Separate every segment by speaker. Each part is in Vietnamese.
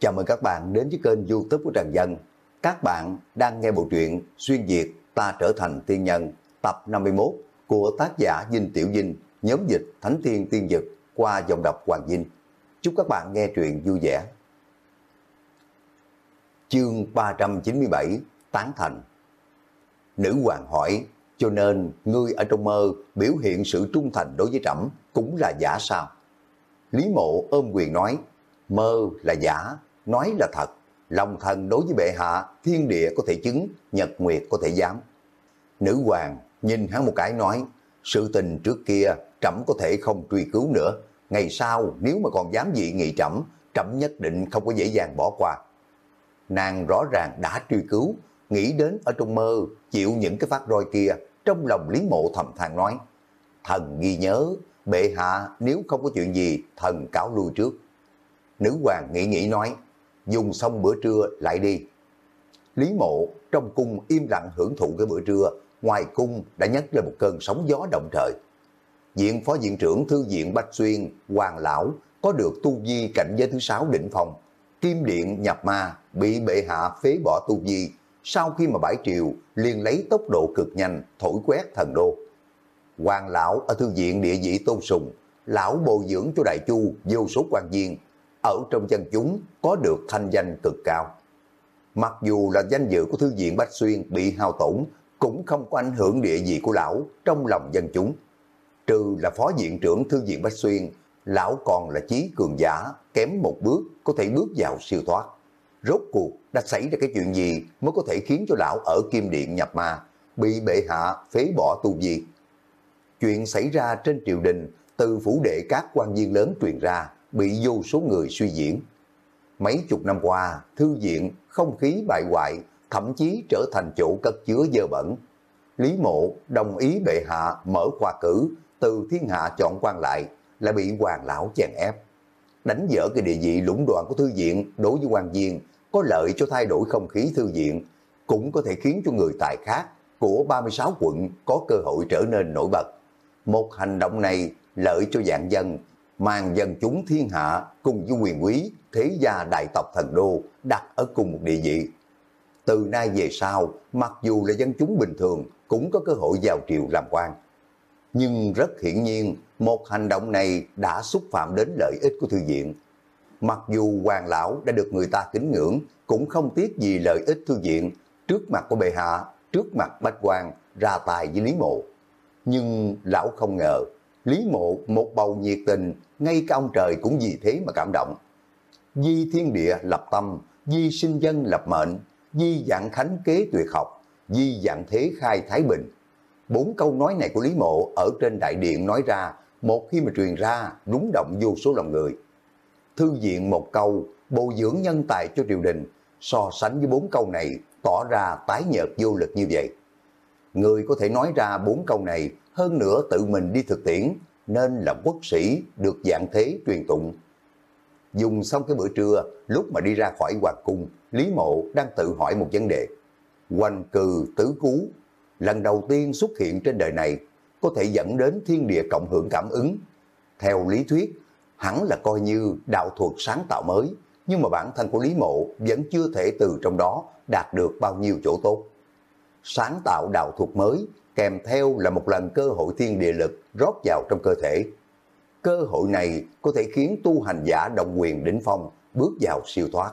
Speaker 1: Chào mừng các bạn đến với kênh youtube của Trần Dân. Các bạn đang nghe bộ truyện Xuyên Việt Ta Trở Thành Tiên Nhân tập 51 của tác giả Dinh Tiểu Dinh, nhóm dịch Thánh Thiên Tiên Dực qua dòng đọc Hoàng Dinh. Chúc các bạn nghe truyện vui vẻ. Chương 397 Tán Thành Nữ hoàng hỏi, cho nên ngươi ở trong mơ biểu hiện sự trung thành đối với trẫm cũng là giả sao? Lý mộ ôm quyền nói, mơ là giả, nói là thật. Lòng thần đối với bệ hạ, thiên địa có thể chứng, nhật nguyệt có thể giám Nữ hoàng nhìn hắn một cái nói, sự tình trước kia trẫm có thể không truy cứu nữa. Ngày sau nếu mà còn dám dị nghị trẫm, trẫm nhất định không có dễ dàng bỏ qua. Nàng rõ ràng đã truy cứu, nghĩ đến ở trong mơ, chịu những cái phát roi kia, trong lòng Lý Mộ thầm than nói, thần ghi nhớ, bệ hạ nếu không có chuyện gì, thần cáo lui trước. Nữ hoàng nghĩ nghĩ nói, dùng xong bữa trưa lại đi. Lý mộ trong cung im lặng hưởng thụ cái bữa trưa, ngoài cung đã nhấc lên một cơn sóng gió động trời. Diện phó diện trưởng thư viện Bách Xuyên, Hoàng Lão có được tu vi cảnh giới thứ sáu đỉnh phòng. Kim điện nhập ma bị bệ hạ phế bỏ tu vi, sau khi mà bãi triều liền lấy tốc độ cực nhanh thổi quét thần đô. Hoàng lão ở thư viện địa vị tôn sùng, lão bồi dưỡng cho đại chu vô số quan viên, ở trong dân chúng có được thanh danh cực cao. Mặc dù là danh dự của thư viện Bách Xuyên bị hao tổn, cũng không có ảnh hưởng địa vị của lão trong lòng dân chúng. Trừ là phó viện trưởng thư viện Bách Xuyên, lão còn là chí cường giả, kém một bước có thể bước vào siêu thoát. Rốt cuộc đã xảy ra cái chuyện gì mới có thể khiến cho lão ở Kim Điện nhập ma, bị bệ hạ phế bỏ tu vi. Chuyện xảy ra trên triều đình từ phủ đệ các quan viên lớn truyền ra, bị vô số người suy diễn. Mấy chục năm qua, thư viện, không khí bại hoại, thậm chí trở thành chỗ cất chứa dơ bẩn. Lý mộ đồng ý bệ hạ mở khoa cử, từ thiên hạ chọn quan lại, lại bị hoàng lão chèn ép. Đánh dở cái địa vị lũng đoạn của thư viện đối với quan viên, có lợi cho thay đổi không khí thư viện, cũng có thể khiến cho người tài khác của 36 quận có cơ hội trở nên nổi bật. Một hành động này lợi cho dạng dân, mang dân chúng thiên hạ cùng với quyền quý, thế gia đại tộc thần đô đặt ở cùng một địa vị. Từ nay về sau, mặc dù là dân chúng bình thường cũng có cơ hội vào triều làm quan. Nhưng rất hiển nhiên, một hành động này đã xúc phạm đến lợi ích của thư viện. Mặc dù hoàng lão đã được người ta kính ngưỡng, cũng không tiếc gì lợi ích thư viện, trước mặt của bệ hạ, trước mặt bách quan, ra tài với Lý Mộ. Nhưng lão không ngờ, Lý Mộ một bầu nhiệt tình, ngay cả ông trời cũng vì thế mà cảm động. Di thiên địa lập tâm, di sinh dân lập mệnh, di dạng khánh kế tuyệt học, di dạng thế khai thái bình. Bốn câu nói này của Lý Mộ ở trên đại điện nói ra, một khi mà truyền ra, đúng động vô số lòng người. Thư viện một câu, bồi dưỡng nhân tài cho triều đình, so sánh với bốn câu này, tỏ ra tái nhợt vô lực như vậy. Người có thể nói ra bốn câu này, hơn nữa tự mình đi thực tiễn, nên là quốc sĩ được dạng thế truyền tụng. Dùng xong cái bữa trưa, lúc mà đi ra khỏi hoàng cung, Lý Mộ đang tự hỏi một vấn đề. Hoành cừ tứ cú, lần đầu tiên xuất hiện trên đời này, có thể dẫn đến thiên địa cộng hưởng cảm ứng. Theo lý thuyết, hẳn là coi như đạo thuật sáng tạo mới, nhưng mà bản thân của Lý Mộ vẫn chưa thể từ trong đó đạt được bao nhiêu chỗ tốt. Sáng tạo đạo thuật mới kèm theo là một lần cơ hội thiên địa lực rót vào trong cơ thể. Cơ hội này có thể khiến tu hành giả động quyền đỉnh phong bước vào siêu thoát.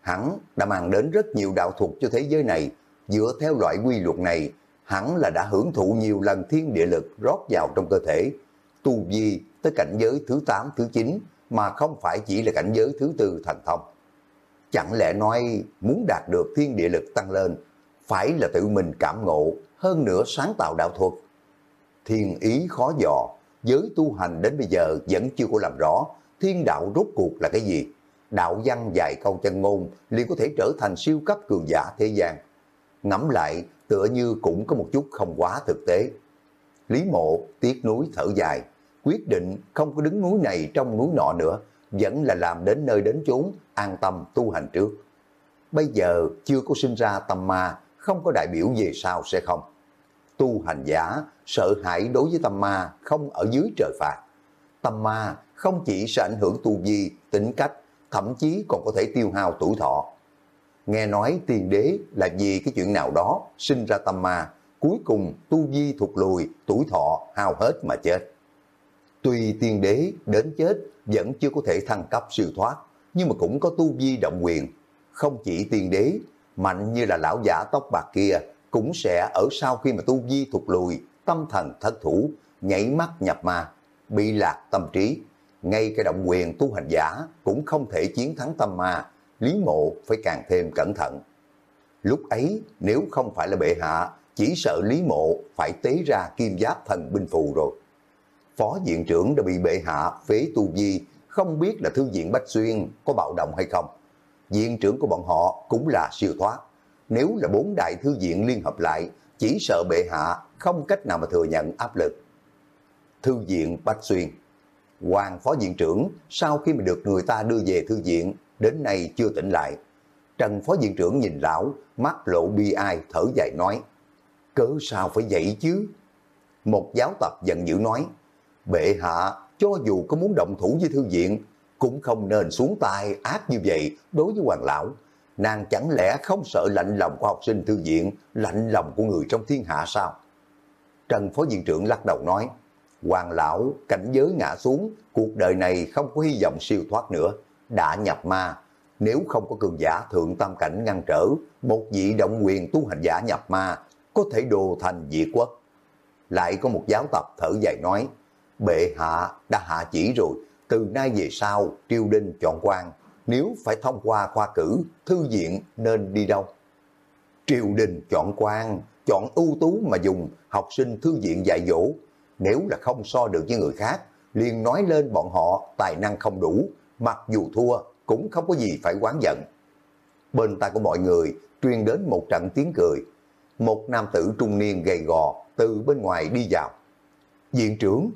Speaker 1: Hắn đã mang đến rất nhiều đạo thuật cho thế giới này, dựa theo loại quy luật này, hắn là đã hưởng thụ nhiều lần thiên địa lực rót vào trong cơ thể, tu vi tới cảnh giới thứ 8, thứ 9, mà không phải chỉ là cảnh giới thứ tư thành thông. Chẳng lẽ nói muốn đạt được thiên địa lực tăng lên, phải là tự mình cảm ngộ, hơn nữa sáng tạo đạo thuật. Thiên ý khó dò, giới tu hành đến bây giờ vẫn chưa có làm rõ thiên đạo rốt cuộc là cái gì. Đạo văn dài câu chân ngôn liền có thể trở thành siêu cấp cường giả thế gian. Ngẫm lại tựa như cũng có một chút không quá thực tế. Lý mộ tiếc núi thở dài, quyết định không có đứng núi này trong núi nọ nữa, vẫn là làm đến nơi đến chốn, an tâm tu hành trước. Bây giờ chưa có sinh ra tâm ma, không có đại biểu về sau sẽ không. Tu hành giả sợ hãi đối với tâm ma không ở dưới trời phạt. Tâm ma không chỉ sẽ ảnh hưởng tu vi, tính cách, thậm chí còn có thể tiêu hao tuổi thọ. Nghe nói tiền đế là vì cái chuyện nào đó sinh ra tâm ma, cuối cùng tu vi thụt lùi, tuổi thọ hao hết mà chết. Tuy tiên đế đến chết vẫn chưa có thể thăng cấp siêu thoát, nhưng mà cũng có tu vi động quyền. Không chỉ tiên đế, mạnh như là lão giả tóc bạc kia, cũng sẽ ở sau khi mà tu vi thụt lùi, tâm thần thất thủ, nhảy mắt nhập ma, bị lạc tâm trí. Ngay cái động quyền tu hành giả cũng không thể chiến thắng tâm ma, Lý Mộ phải càng thêm cẩn thận. Lúc ấy nếu không phải là bệ hạ, chỉ sợ Lý Mộ phải tế ra kim giáp thần binh phù rồi. Phó diện trưởng đã bị bệ hạ phế tu vi, không biết là thư viện Bách Xuyên có bạo động hay không. Viện trưởng của bọn họ cũng là siêu thoát. Nếu là bốn đại thư viện liên hợp lại, chỉ sợ bệ hạ không cách nào mà thừa nhận áp lực. Thư viện Bách Xuyên Hoàng phó viện trưởng sau khi mà được người ta đưa về thư viện đến nay chưa tỉnh lại. Trần phó viện trưởng nhìn lão, mắt lộ bi ai, thở dài nói, cớ sao phải vậy chứ? Một giáo tập giận dữ nói, bệ hạ, cho dù có muốn động thủ với thư viện, cũng không nên xuống tay ác như vậy đối với hoàng lão. Nàng chẳng lẽ không sợ lạnh lòng của học sinh thư viện, lạnh lòng của người trong thiên hạ sao? Trần phó viện trưởng lắc đầu nói, hoàng lão cảnh giới ngã xuống, cuộc đời này không có hy vọng siêu thoát nữa đã nhập ma, nếu không có cường giả thượng tam cảnh ngăn trở, một vị động quyền tu hành giả nhập ma, có thể đồ thành diệt quốc. Lại có một giáo tập thở dài nói, bệ hạ đã hạ chỉ rồi, từ nay về sau triều đình chọn quan, nếu phải thông qua khoa cử, thư viện nên đi đâu? Triều đình chọn quan, chọn ưu tú mà dùng học sinh thư viện dạy dỗ, nếu là không so được với người khác, liền nói lên bọn họ tài năng không đủ, mặc dù thua cũng không có gì phải quán giận. Bên tai của mọi người truyền đến một trận tiếng cười. Một nam tử trung niên gầy gò từ bên ngoài đi vào. Diện trưởng,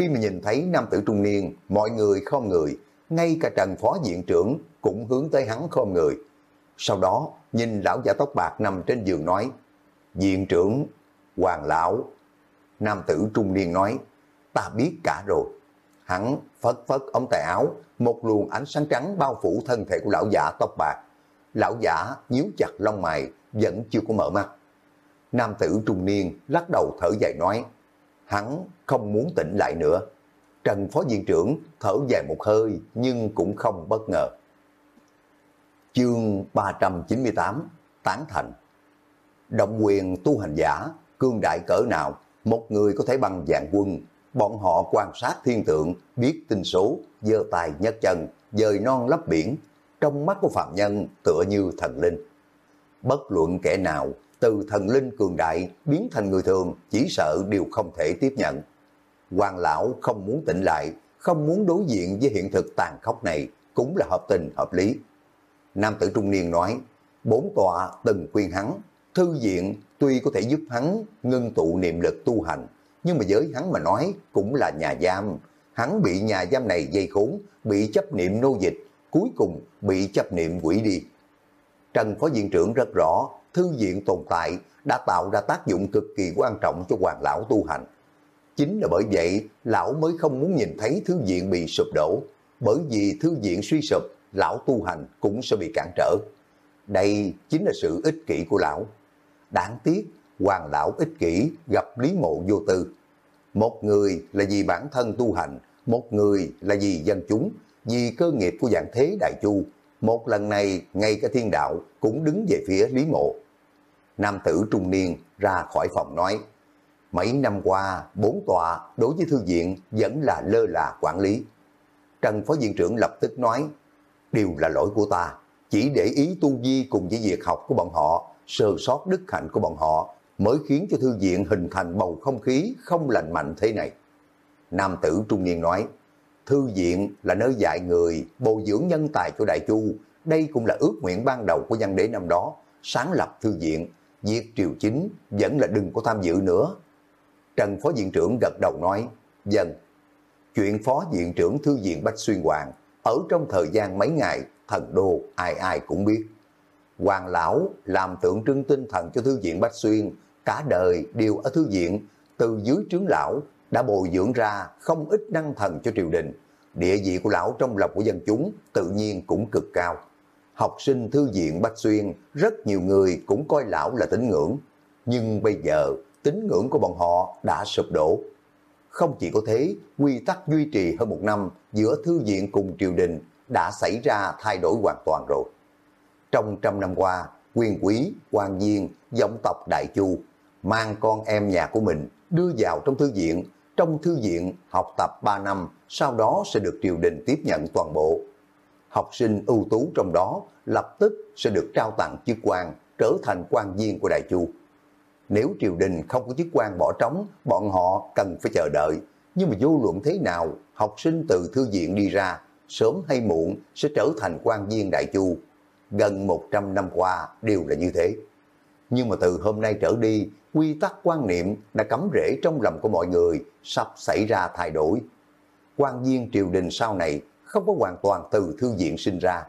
Speaker 1: khi mà nhìn thấy nam tử trung niên, mọi người không người, ngay cả trần phó diện trưởng cũng hướng tới hắn không người. Sau đó, nhìn lão giả tóc bạc nằm trên giường nói, Diện trưởng, hoàng lão. Nam tử trung niên nói, ta biết cả rồi. Hắn phất phất ống tay áo, một luồng ánh sáng trắng bao phủ thân thể của lão giả tóc bạc. Lão giả nhíu chặt lông mày, vẫn chưa có mở mắt. Nam tử trung niên lắc đầu thở dài nói, hắn không muốn tỉnh lại nữa. Trần Phó Viện trưởng thở dài một hơi nhưng cũng không bất ngờ. Chương 398 Tán Thành Động quyền tu hành giả, cương đại cỡ nào, một người có thể bằng dạng quân, bọn họ quan sát thiên tượng, biết tinh số, dơ tài nhất chân, dời non lấp biển, trong mắt của phạm nhân tựa như thần linh. Bất luận kẻ nào, từ thần linh cường đại biến thành người thường, chỉ sợ đều không thể tiếp nhận. Hoàng lão không muốn tỉnh lại, không muốn đối diện với hiện thực tàn khốc này, cũng là hợp tình hợp lý. Nam tử trung niên nói, bốn tọa từng khuyên hắn, thư viện tuy có thể giúp hắn ngưng tụ niệm lực tu hành, nhưng mà với hắn mà nói cũng là nhà giam. Hắn bị nhà giam này dây khốn, bị chấp niệm nô dịch, cuối cùng bị chấp niệm quỷ đi. Trần Phó Viện trưởng rất rõ, thư viện tồn tại đã tạo ra tác dụng cực kỳ quan trọng cho hoàng lão tu hành. Chính là bởi vậy, lão mới không muốn nhìn thấy thư viện bị sụp đổ, bởi vì thư viện suy sụp, lão tu hành cũng sẽ bị cản trở. Đây chính là sự ích kỷ của lão. Đáng tiếc, hoàng lão ích kỷ gặp Lý Mộ vô tư. Một người là vì bản thân tu hành, một người là vì dân chúng, vì cơ nghiệp của dạng thế đại chu. Một lần này, ngay cả thiên đạo cũng đứng về phía Lý Mộ. Nam tử trung niên ra khỏi phòng nói, mấy năm qua, bốn tòa đối với thư viện vẫn là lơ là quản lý. Trần Phó Viện trưởng lập tức nói, đều là lỗi của ta, chỉ để ý tu vi cùng với việc học của bọn họ, sơ sót đức hạnh của bọn họ, mới khiến cho thư viện hình thành bầu không khí không lành mạnh thế này. Nam tử trung niên nói, thư viện là nơi dạy người, bồi dưỡng nhân tài cho đại chu, đây cũng là ước nguyện ban đầu của văn đế năm đó, sáng lập thư viện, việc triều chính vẫn là đừng có tham dự nữa. Trần Phó Viện trưởng gật đầu nói, dần chuyện Phó Viện trưởng Thư viện Bách Xuyên Hoàng, ở trong thời gian mấy ngày, thần đô ai ai cũng biết. Hoàng lão làm tượng trưng tinh thần cho Thư viện Bách Xuyên, cả đời đều ở thư viện, từ dưới trướng lão đã bồi dưỡng ra không ít năng thần cho triều đình địa vị của lão trong lòng của dân chúng tự nhiên cũng cực cao. Học sinh thư viện Bách Xuyên, rất nhiều người cũng coi lão là tín ngưỡng. Nhưng bây giờ, tín ngưỡng của bọn họ đã sụp đổ. Không chỉ có thế, quy tắc duy trì hơn một năm giữa thư viện cùng triều đình đã xảy ra thay đổi hoàn toàn rồi. Trong trăm năm qua, quyền quý, quan viên, dòng tộc Đại Chu mang con em nhà của mình đưa vào trong thư viện, trong thư viện học tập 3 năm, sau đó sẽ được triều đình tiếp nhận toàn bộ. Học sinh ưu tú trong đó lập tức sẽ được trao tặng chức quan, trở thành quan viên của Đại Chu. Nếu triều đình không có chức quan bỏ trống, bọn họ cần phải chờ đợi. Nhưng mà vô luận thế nào, học sinh từ thư viện đi ra, sớm hay muộn sẽ trở thành quan viên Đại Chu. Gần 100 năm qua đều là như thế. Nhưng mà từ hôm nay trở đi, quy tắc quan niệm đã cắm rễ trong lòng của mọi người, sắp xảy ra thay đổi quan viên triều đình sau này không có hoàn toàn từ thư viện sinh ra.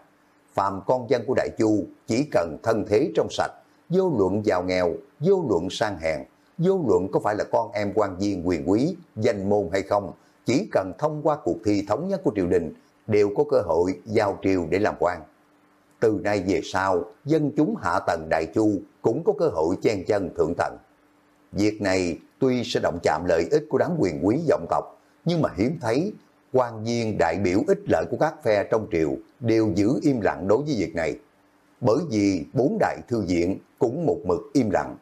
Speaker 1: phạm con dân của Đại Chu chỉ cần thân thế trong sạch, vô luận giàu nghèo, vô luận sang hèn, vô luận có phải là con em quan viên quyền quý, danh môn hay không, chỉ cần thông qua cuộc thi thống nhất của triều đình, đều có cơ hội giao triều để làm quan. Từ nay về sau, dân chúng hạ tầng Đại Chu cũng có cơ hội chen chân thượng tầng. Việc này tuy sẽ động chạm lợi ích của đám quyền quý vọng tộc, nhưng mà hiếm thấy quan viên đại biểu ích lợi của các phe trong triều đều giữ im lặng đối với việc này. Bởi vì bốn đại thư viện cũng một mực im lặng.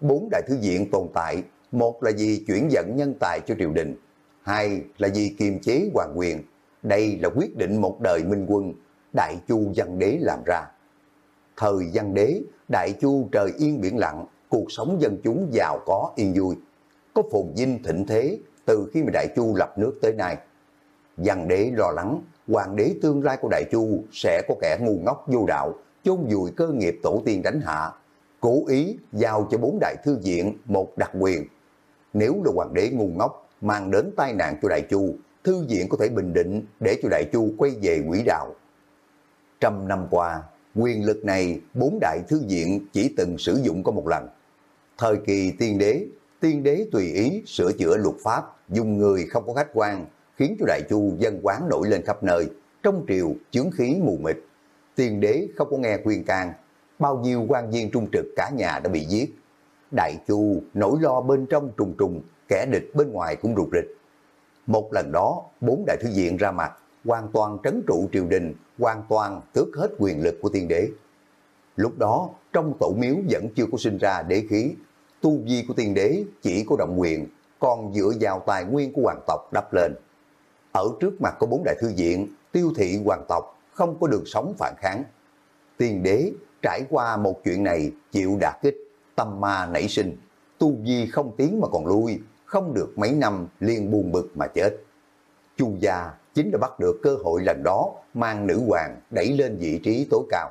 Speaker 1: Bốn đại thư viện tồn tại, một là vì chuyển dẫn nhân tài cho triều đình, hai là vì kiềm chế hoàng quyền. Đây là quyết định một đời minh quân, đại chu văn đế làm ra. Thời văn đế, đại chu trời yên biển lặng, cuộc sống dân chúng giàu có yên vui. Có phồn vinh thịnh thế từ khi mà đại chu lập nước tới nay. Văn đế lo lắng, hoàng đế tương lai của đại chu sẽ có kẻ ngu ngốc vô đạo, chôn vùi cơ nghiệp tổ tiên đánh hạ, cố ý giao cho bốn đại thư viện một đặc quyền. Nếu là hoàng đế ngu ngốc mang đến tai nạn cho đại chu, thư viện có thể bình định để cho đại chu quay về quỹ đạo. Trăm năm qua, quyền lực này bốn đại thư viện chỉ từng sử dụng có một lần. Thời kỳ tiên đế, tiên đế tùy ý sửa chữa luật pháp, dùng người không có khách quan, khiến cho đại chu dân quán nổi lên khắp nơi, trong triều chướng khí mù mịt. Tiên đế không có nghe khuyên can, bao nhiêu quan viên trung trực cả nhà đã bị giết. Đại chu nỗi lo bên trong trùng trùng, kẻ địch bên ngoài cũng rụt rịch. Một lần đó, bốn đại thư viện ra mặt, hoàn toàn trấn trụ triều đình, hoàn toàn tước hết quyền lực của tiên đế. Lúc đó, trong tổ miếu vẫn chưa có sinh ra đế khí, tu vi của tiên đế chỉ có động quyền, còn dựa vào tài nguyên của hoàng tộc đắp lên. Ở trước mặt của bốn đại thư viện, tiêu thị hoàng tộc không có đường sống phản kháng. Tiên đế trải qua một chuyện này chịu đả kích, tâm ma nảy sinh, tu vi không tiến mà còn lui, không được mấy năm liền buồn bực mà chết. Chu gia chính là bắt được cơ hội lần đó mang nữ hoàng đẩy lên vị trí tối cao.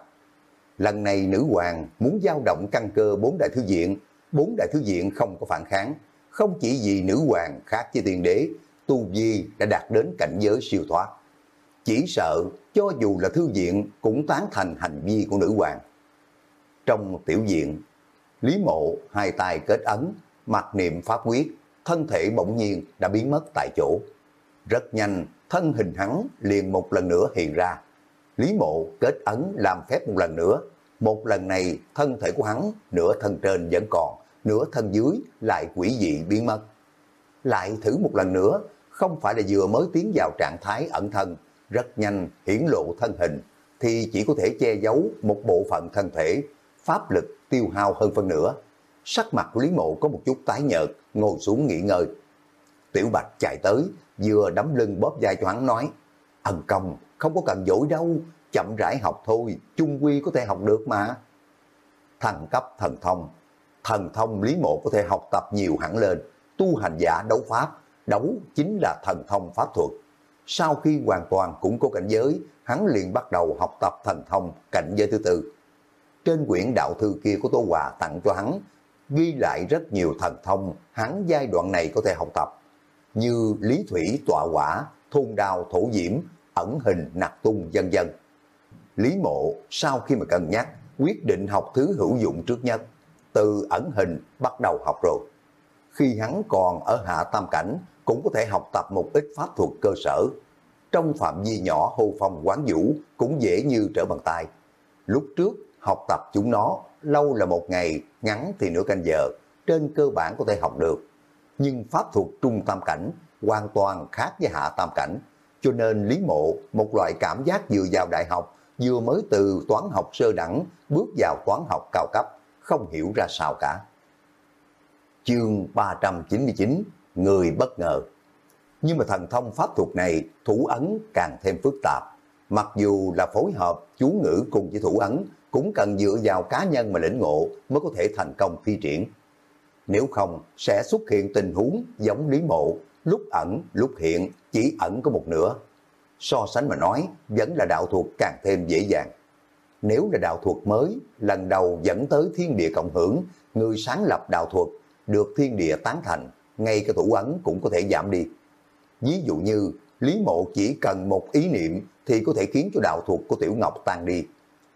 Speaker 1: Lần này nữ hoàng muốn giao động căn cơ bốn đại thư viện, bốn đại thư viện không có phản kháng, không chỉ vì nữ hoàng khác với tiên đế, tu vi đã đạt đến cảnh giới siêu thoát. Chỉ sợ cho dù là thư viện cũng tán thành hành vi của nữ hoàng. Trong tiểu viện, Lý Mộ hai tay kết ấn, mặc niệm pháp quyết, thân thể bỗng nhiên đã biến mất tại chỗ. Rất nhanh, thân hình hắn liền một lần nữa hiện ra. Lý Mộ kết ấn làm phép một lần nữa. Một lần này, thân thể của hắn, nửa thân trên vẫn còn, nửa thân dưới lại quỷ dị biến mất. Lại thử một lần nữa, không phải là vừa mới tiến vào trạng thái ẩn thân, rất nhanh hiển lộ thân hình, thì chỉ có thể che giấu một bộ phận thân thể, pháp lực tiêu hao hơn phân nửa. Sắc mặt của Lý Mộ có một chút tái nhợt, ngồi xuống nghỉ ngơi. Tiểu Bạch chạy tới, vừa đấm lưng bóp vai cho hắn nói, ân công, không có cần dỗi đâu, chậm rãi học thôi, chung quy có thể học được mà. Thần cấp thần thông, thần thông Lý Mộ có thể học tập nhiều hẳn lên, tu hành giả đấu pháp, đấu chính là thần thông pháp thuật. Sau khi hoàn toàn củng cố cảnh giới, hắn liền bắt đầu học tập thần thông cảnh giới thứ tư. Trên quyển đạo thư kia của Tô Hòa tặng cho hắn, ghi lại rất nhiều thần thông hắn giai đoạn này có thể học tập, như lý thủy tọa quả, thôn đào thổ diễm, ẩn hình nặc tung dân dân. Lý mộ sau khi mà cân nhắc, quyết định học thứ hữu dụng trước nhất, từ ẩn hình bắt đầu học rồi. Khi hắn còn ở hạ tam cảnh, cũng có thể học tập một ít pháp thuật cơ sở. trong phạm vi nhỏ hô phong quán vũ cũng dễ như trở bàn tay. Lúc trước học tập chúng nó lâu là một ngày, ngắn thì nửa canh giờ, trên cơ bản có thể học được. Nhưng pháp thuật trung tam cảnh hoàn toàn khác với hạ tam cảnh, cho nên Lý Mộ một loại cảm giác vừa vào đại học, vừa mới từ toán học sơ đẳng bước vào toán học cao cấp, không hiểu ra sao cả. Chương 399 Người bất ngờ Nhưng mà thần thông pháp thuật này thủ ấn càng thêm phức tạp. Mặc dù là phối hợp chú ngữ cùng với thủ ấn cũng cần dựa vào cá nhân mà lĩnh ngộ mới có thể thành công thi triển. Nếu không, sẽ xuất hiện tình huống giống Lý Mộ, lúc ẩn, lúc hiện, chỉ ẩn có một nửa. So sánh mà nói, vẫn là đạo thuật càng thêm dễ dàng. Nếu là đạo thuật mới, lần đầu dẫn tới thiên địa cộng hưởng, người sáng lập đạo thuật, được thiên địa tán thành, ngay cái thủ ấn cũng có thể giảm đi. Ví dụ như, Lý Mộ chỉ cần một ý niệm thì có thể khiến cho đạo thuật của Tiểu Ngọc tan đi.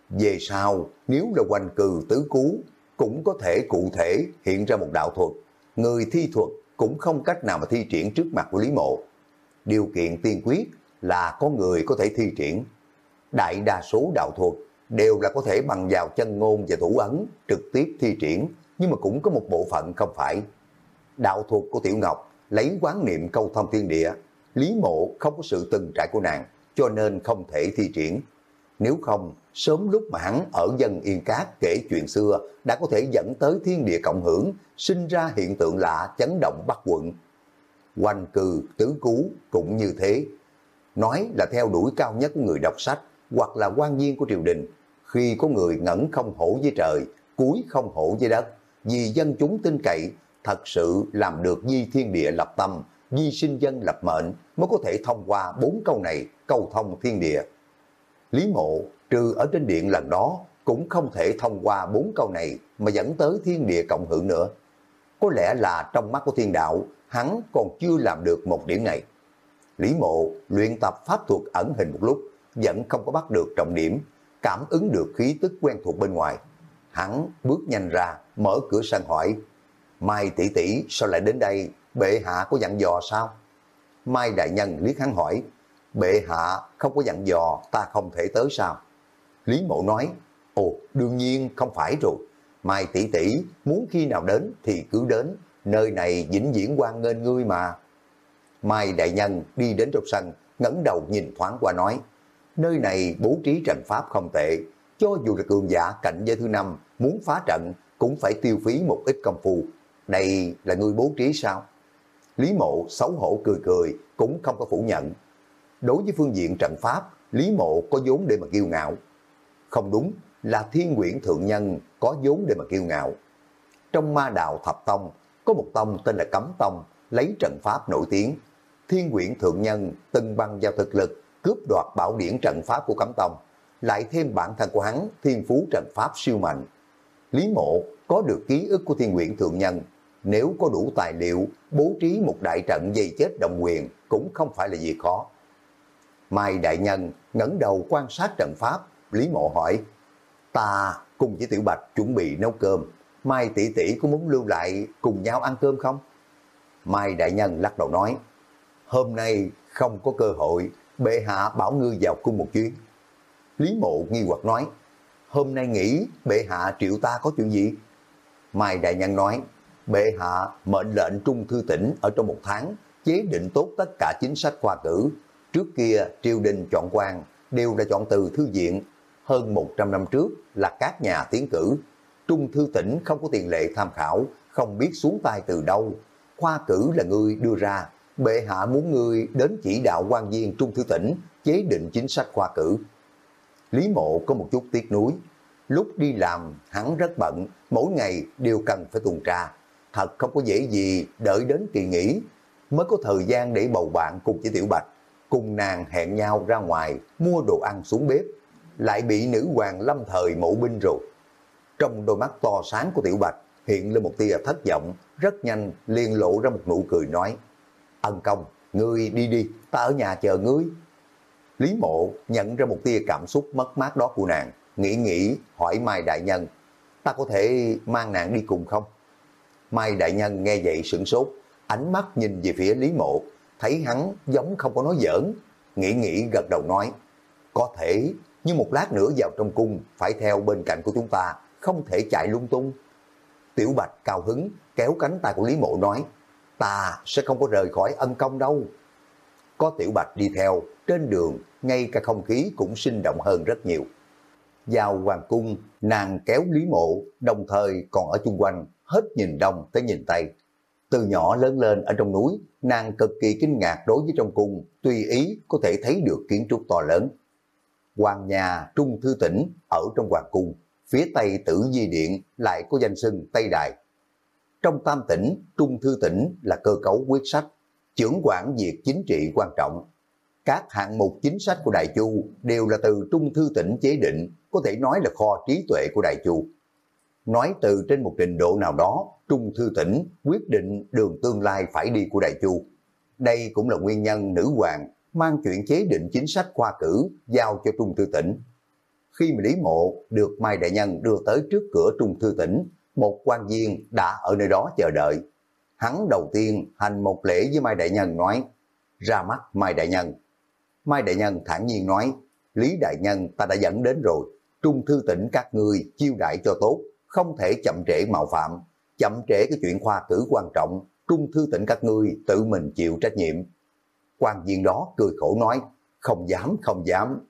Speaker 1: Về sau, nếu là quanh cừ tứ cú, cũng có thể cụ thể hiện ra một đạo thuật. Người thi thuật cũng không cách nào mà thi triển trước mặt của Lý Mộ. Điều kiện tiên quyết là có người có thể thi triển. Đại đa số đạo thuật đều là có thể bằng vào chân ngôn và thủ ấn trực tiếp thi triển, nhưng mà cũng có một bộ phận không phải. Đạo thuật của Tiểu Ngọc lấy quán niệm câu thông thiên địa, Lý Mộ không có sự từng trải của nàng, cho nên không thể thi triển. Nếu không, sớm lúc mà hắn ở dân Yên Cát kể chuyện xưa đã có thể dẫn tới thiên địa cộng hưởng, sinh ra hiện tượng lạ chấn động bắt quận. Quanh cừ tứ cú cũng như thế. Nói là theo đuổi cao nhất của người đọc sách hoặc là quan viên của triều đình. Khi có người ngẩn không hổ với trời, cuối không hổ với đất, vì dân chúng tin cậy, thật sự làm được di thiên địa lập tâm, di sinh dân lập mệnh mới có thể thông qua bốn câu này câu thông thiên địa. Lý mộ trừ ở trên điện lần đó cũng không thể thông qua bốn câu này mà dẫn tới thiên địa cộng hưởng nữa. Có lẽ là trong mắt của thiên đạo, hắn còn chưa làm được một điểm này. Lý mộ luyện tập pháp thuật ẩn hình một lúc, vẫn không có bắt được trọng điểm, cảm ứng được khí tức quen thuộc bên ngoài. Hắn bước nhanh ra, mở cửa sân hỏi, Mai tỷ tỷ sao lại đến đây, bệ hạ có dặn dò sao? Mai đại nhân liếc hắn hỏi, bệ hạ không có dặn dò ta không thể tới sao? Lý mộ nói, ồ đương nhiên không phải rồi, Mai tỷ tỷ muốn khi nào đến thì cứ đến, nơi này vĩnh viễn quan nghênh ngươi mà. Mai đại nhân đi đến trong sân, ngẩng đầu nhìn thoáng qua nói, nơi này bố trí trận pháp không tệ, cho dù là cường giả cạnh giới thứ năm muốn phá trận cũng phải tiêu phí một ít công phu. Đây là người bố trí sao? Lý mộ xấu hổ cười cười, cũng không có phủ nhận. Đối với phương diện trận pháp, Lý mộ có vốn để mà kiêu ngạo. Không đúng, là thiên quyển thượng nhân có vốn để mà kiêu ngạo. Trong ma đạo thập tông, có một tông tên là Cấm Tông, lấy trận pháp nổi tiếng. Thiên quyển thượng nhân từng băng vào thực lực cướp đoạt bảo điển trận pháp của Cấm Tông, lại thêm bản thân của hắn thiên phú trận pháp siêu mạnh. Lý mộ có được ký ức của thiên quyển thượng nhân, nếu có đủ tài liệu bố trí một đại trận dây chết động quyền cũng không phải là gì khó. Mai đại nhân ngẩng đầu quan sát trận pháp, Lý mộ hỏi, ta cùng với Tiểu Bạch chuẩn bị nấu cơm, Mai tỷ tỷ có muốn lưu lại cùng nhau ăn cơm không? Mai đại nhân lắc đầu nói, hôm nay không có cơ hội, bệ hạ bảo ngươi vào cung một chuyến. Lý mộ nghi hoặc nói, hôm nay nghĩ bệ hạ triệu ta có chuyện gì? Mai đại nhân nói, bệ hạ mệnh lệnh trung thư tỉnh ở trong một tháng, chế định tốt tất cả chính sách khoa cử. Trước kia triều đình chọn quan đều là chọn từ thư viện, hơn 100 năm trước là các nhà tiến cử. Trung thư tỉnh không có tiền lệ tham khảo, không biết xuống tay từ đâu. Khoa cử là người đưa ra, bệ hạ muốn ngươi đến chỉ đạo quan viên trung thư tỉnh chế định chính sách khoa cử. Lý mộ có một chút tiếc nuối. Lúc đi làm, hắn rất bận, mỗi ngày đều cần phải tuần tra. Thật không có dễ gì đợi đến kỳ nghỉ, mới có thời gian để bầu bạn cùng với Tiểu Bạch. Cùng nàng hẹn nhau ra ngoài, mua đồ ăn xuống bếp, lại bị nữ hoàng lâm thời mộ binh rồi. Trong đôi mắt to sáng của Tiểu Bạch hiện lên một tia thất vọng, rất nhanh liền lộ ra một nụ cười nói, ân công, ngươi đi đi, ta ở nhà chờ ngươi. Lý mộ nhận ra một tia cảm xúc mất mát đó của nàng, nghĩ nghĩ hỏi Mai Đại Nhân, ta có thể mang nàng đi cùng không? Mai Đại Nhân nghe vậy sửng sốt, ánh mắt nhìn về phía Lý mộ, thấy hắn giống không có nói giỡn. nghĩ nghĩ gật đầu nói, có thể, nhưng một lát nữa vào trong cung phải theo bên cạnh của chúng ta, không thể chạy lung tung. Tiểu Bạch cao hứng, kéo cánh tay của Lý Mộ nói, ta sẽ không có rời khỏi ân công đâu. Có Tiểu Bạch đi theo, trên đường, ngay cả không khí cũng sinh động hơn rất nhiều. Vào hoàng cung, nàng kéo Lý Mộ, đồng thời còn ở chung quanh, hết nhìn đông tới nhìn tây. Từ nhỏ lớn lên ở trong núi, nàng cực kỳ kinh ngạc đối với trong cung, tùy ý có thể thấy được kiến trúc to lớn. Hoàng nhà Trung Thư Tỉnh ở trong hoàng cung, phía tây tử di điện lại có danh xưng Tây Đài. Trong tam tỉnh, Trung Thư Tỉnh là cơ cấu quyết sách, trưởng quản việc chính trị quan trọng. Các hạng mục chính sách của Đại Chu đều là từ Trung Thư Tỉnh chế định, có thể nói là kho trí tuệ của Đại Chu. Nói từ trên một trình độ nào đó, Trung Thư Tỉnh quyết định đường tương lai phải đi của Đại Chu. Đây cũng là nguyên nhân nữ hoàng mang chuyện chế định chính sách khoa cử giao cho Trung Thư Tỉnh. Khi mà Lý Mộ được Mai Đại Nhân đưa tới trước cửa Trung Thư Tỉnh, một quan viên đã ở nơi đó chờ đợi. Hắn đầu tiên hành một lễ với Mai Đại Nhân nói, ra mắt Mai Đại Nhân. Mai Đại Nhân thản nhiên nói, Lý Đại Nhân ta đã dẫn đến rồi, Trung Thư Tỉnh các ngươi chiêu đại cho tốt, không thể chậm trễ mạo phạm, chậm trễ cái chuyện khoa cử quan trọng, Trung Thư Tỉnh các ngươi tự mình chịu trách nhiệm quan viên đó cười khổ nói, không dám, không dám.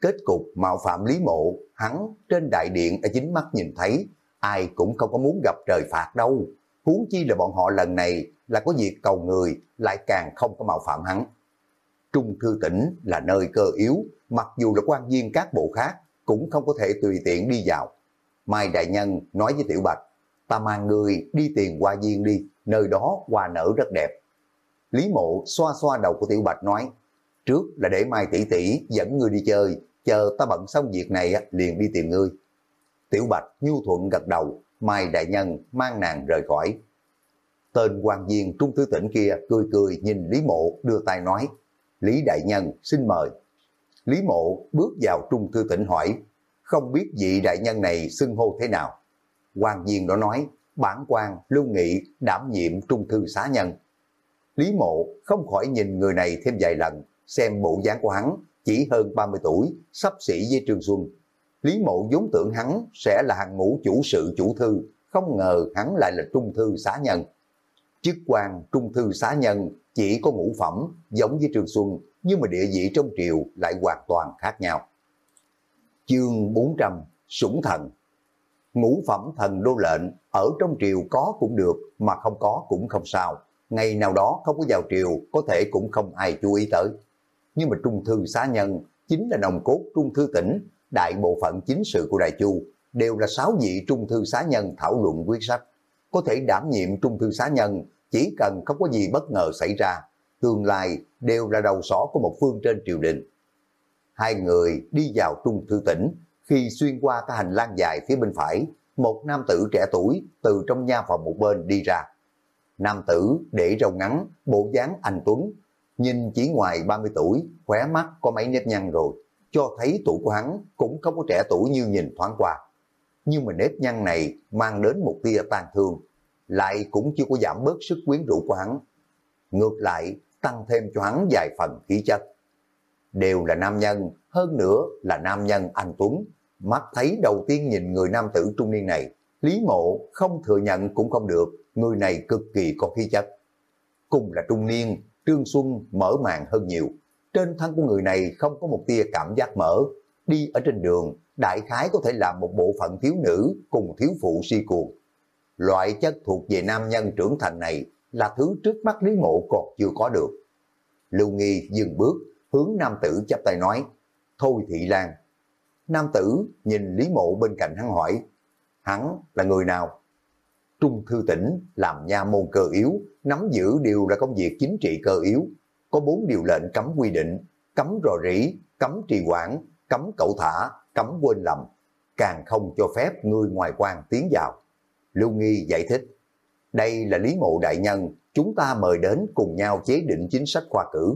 Speaker 1: Kết cục mạo phạm Lý Mộ, hắn trên đại điện đã chính mắt nhìn thấy, ai cũng không có muốn gặp trời phạt đâu. Huống chi là bọn họ lần này là có việc cầu người, lại càng không có mạo phạm hắn. Trung Thư Tỉnh là nơi cơ yếu, mặc dù là quan viên các bộ khác, cũng không có thể tùy tiện đi vào. Mai Đại Nhân nói với Tiểu Bạch, ta mang người đi tiền qua viên đi, nơi đó hoa nở rất đẹp. Lý Mộ xoa xoa đầu của Tiểu Bạch nói, trước là để Mai tỷ tỷ dẫn ngươi đi chơi, chờ ta bận xong việc này liền đi tìm ngươi. Tiểu Bạch nhu thuận gật đầu, Mai đại nhân mang nàng rời khỏi. Tên quan viên trung thư tỉnh kia cười cười nhìn Lý Mộ đưa tay nói, Lý đại nhân xin mời. Lý Mộ bước vào trung thư tỉnh hỏi, không biết vị đại nhân này xưng hô thế nào. Quan viên đó nói, bản quan lưu nghị đảm nhiệm trung thư xá nhân. Lý Mộ không khỏi nhìn người này thêm vài lần, xem bộ dáng của hắn chỉ hơn 30 tuổi, sắp xỉ với Trương Xuân. Lý Mộ vốn tưởng hắn sẽ là hàng ngũ chủ sự chủ thư, không ngờ hắn lại là trung thư xá nhân. Chức quan trung thư xá nhân chỉ có ngũ phẩm giống với trường Xuân, nhưng mà địa vị trong triều lại hoàn toàn khác nhau. Chương 400 Sủng Thần Ngũ phẩm thần đô lệnh ở trong triều có cũng được mà không có cũng không sao ngày nào đó không có vào triều có thể cũng không ai chú ý tới. Nhưng mà trung thư xá nhân chính là nồng cốt trung thư tỉnh, đại bộ phận chính sự của Đại Chu đều là sáu vị trung thư xá nhân thảo luận quyết sách. Có thể đảm nhiệm trung thư xá nhân chỉ cần không có gì bất ngờ xảy ra, tương lai đều là đầu sỏ của một phương trên triều đình. Hai người đi vào trung thư tỉnh, khi xuyên qua cái hành lang dài phía bên phải, một nam tử trẻ tuổi từ trong nha phòng một bên đi ra. Nam tử để râu ngắn, bộ dáng anh Tuấn, nhìn chỉ ngoài 30 tuổi, khóe mắt có mấy nếp nhăn rồi, cho thấy tuổi của hắn cũng không có trẻ tuổi như nhìn thoáng qua. Nhưng mà nếp nhăn này mang đến một tia tàn thương, lại cũng chưa có giảm bớt sức quyến rũ của hắn. Ngược lại, tăng thêm cho hắn vài phần khí chất. Đều là nam nhân, hơn nữa là nam nhân anh Tuấn. Mắt thấy đầu tiên nhìn người nam tử trung niên này, Lý Mộ không thừa nhận cũng không được, người này cực kỳ có khí chất. Cùng là trung niên, Trương Xuân mở màn hơn nhiều. Trên thân của người này không có một tia cảm giác mở. Đi ở trên đường, đại khái có thể làm một bộ phận thiếu nữ cùng thiếu phụ si cuồng. Loại chất thuộc về nam nhân trưởng thành này là thứ trước mắt Lý Mộ còn chưa có được. Lưu Nghi dừng bước, hướng nam tử chắp tay nói, Thôi Thị Lan. Nam tử nhìn Lý Mộ bên cạnh hắn hỏi, hắn là người nào? Trung Thư Tỉnh làm nha môn cơ yếu, nắm giữ đều là công việc chính trị cơ yếu. Có bốn điều lệnh cấm quy định, cấm rò rỉ, cấm trì quản, cấm cậu thả, cấm quên lầm, càng không cho phép người ngoài quan tiến vào. Lưu Nghi giải thích, đây là Lý Mộ Đại Nhân, chúng ta mời đến cùng nhau chế định chính sách khoa cử.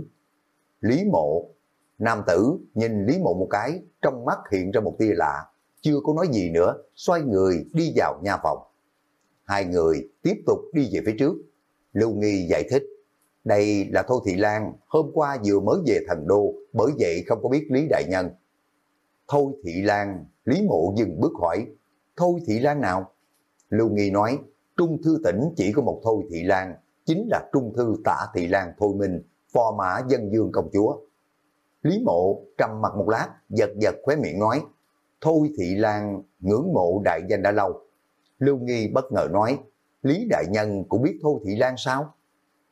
Speaker 1: Lý Mộ, nam tử nhìn Lý Mộ một cái, trong mắt hiện ra một tia lạ, chưa có nói gì nữa, xoay người đi vào nhà phòng hai người tiếp tục đi về phía trước. Lưu Nghi giải thích, đây là Thôi Thị Lan, hôm qua vừa mới về thành đô, bởi vậy không có biết Lý Đại Nhân. Thôi Thị Lan, Lý Mộ dừng bước hỏi, Thôi Thị Lan nào? Lưu Nghi nói, Trung Thư tỉnh chỉ có một Thôi Thị Lan, chính là Trung Thư Tả Thị Lan Thôi Minh, phò mã dân dương công chúa. Lý Mộ trầm mặt một lát, giật giật khóe miệng nói, Thôi Thị Lan ngưỡng mộ đại danh đã lâu. Lưu Nghi bất ngờ nói, Lý Đại Nhân cũng biết Thôi Thị Lan sao?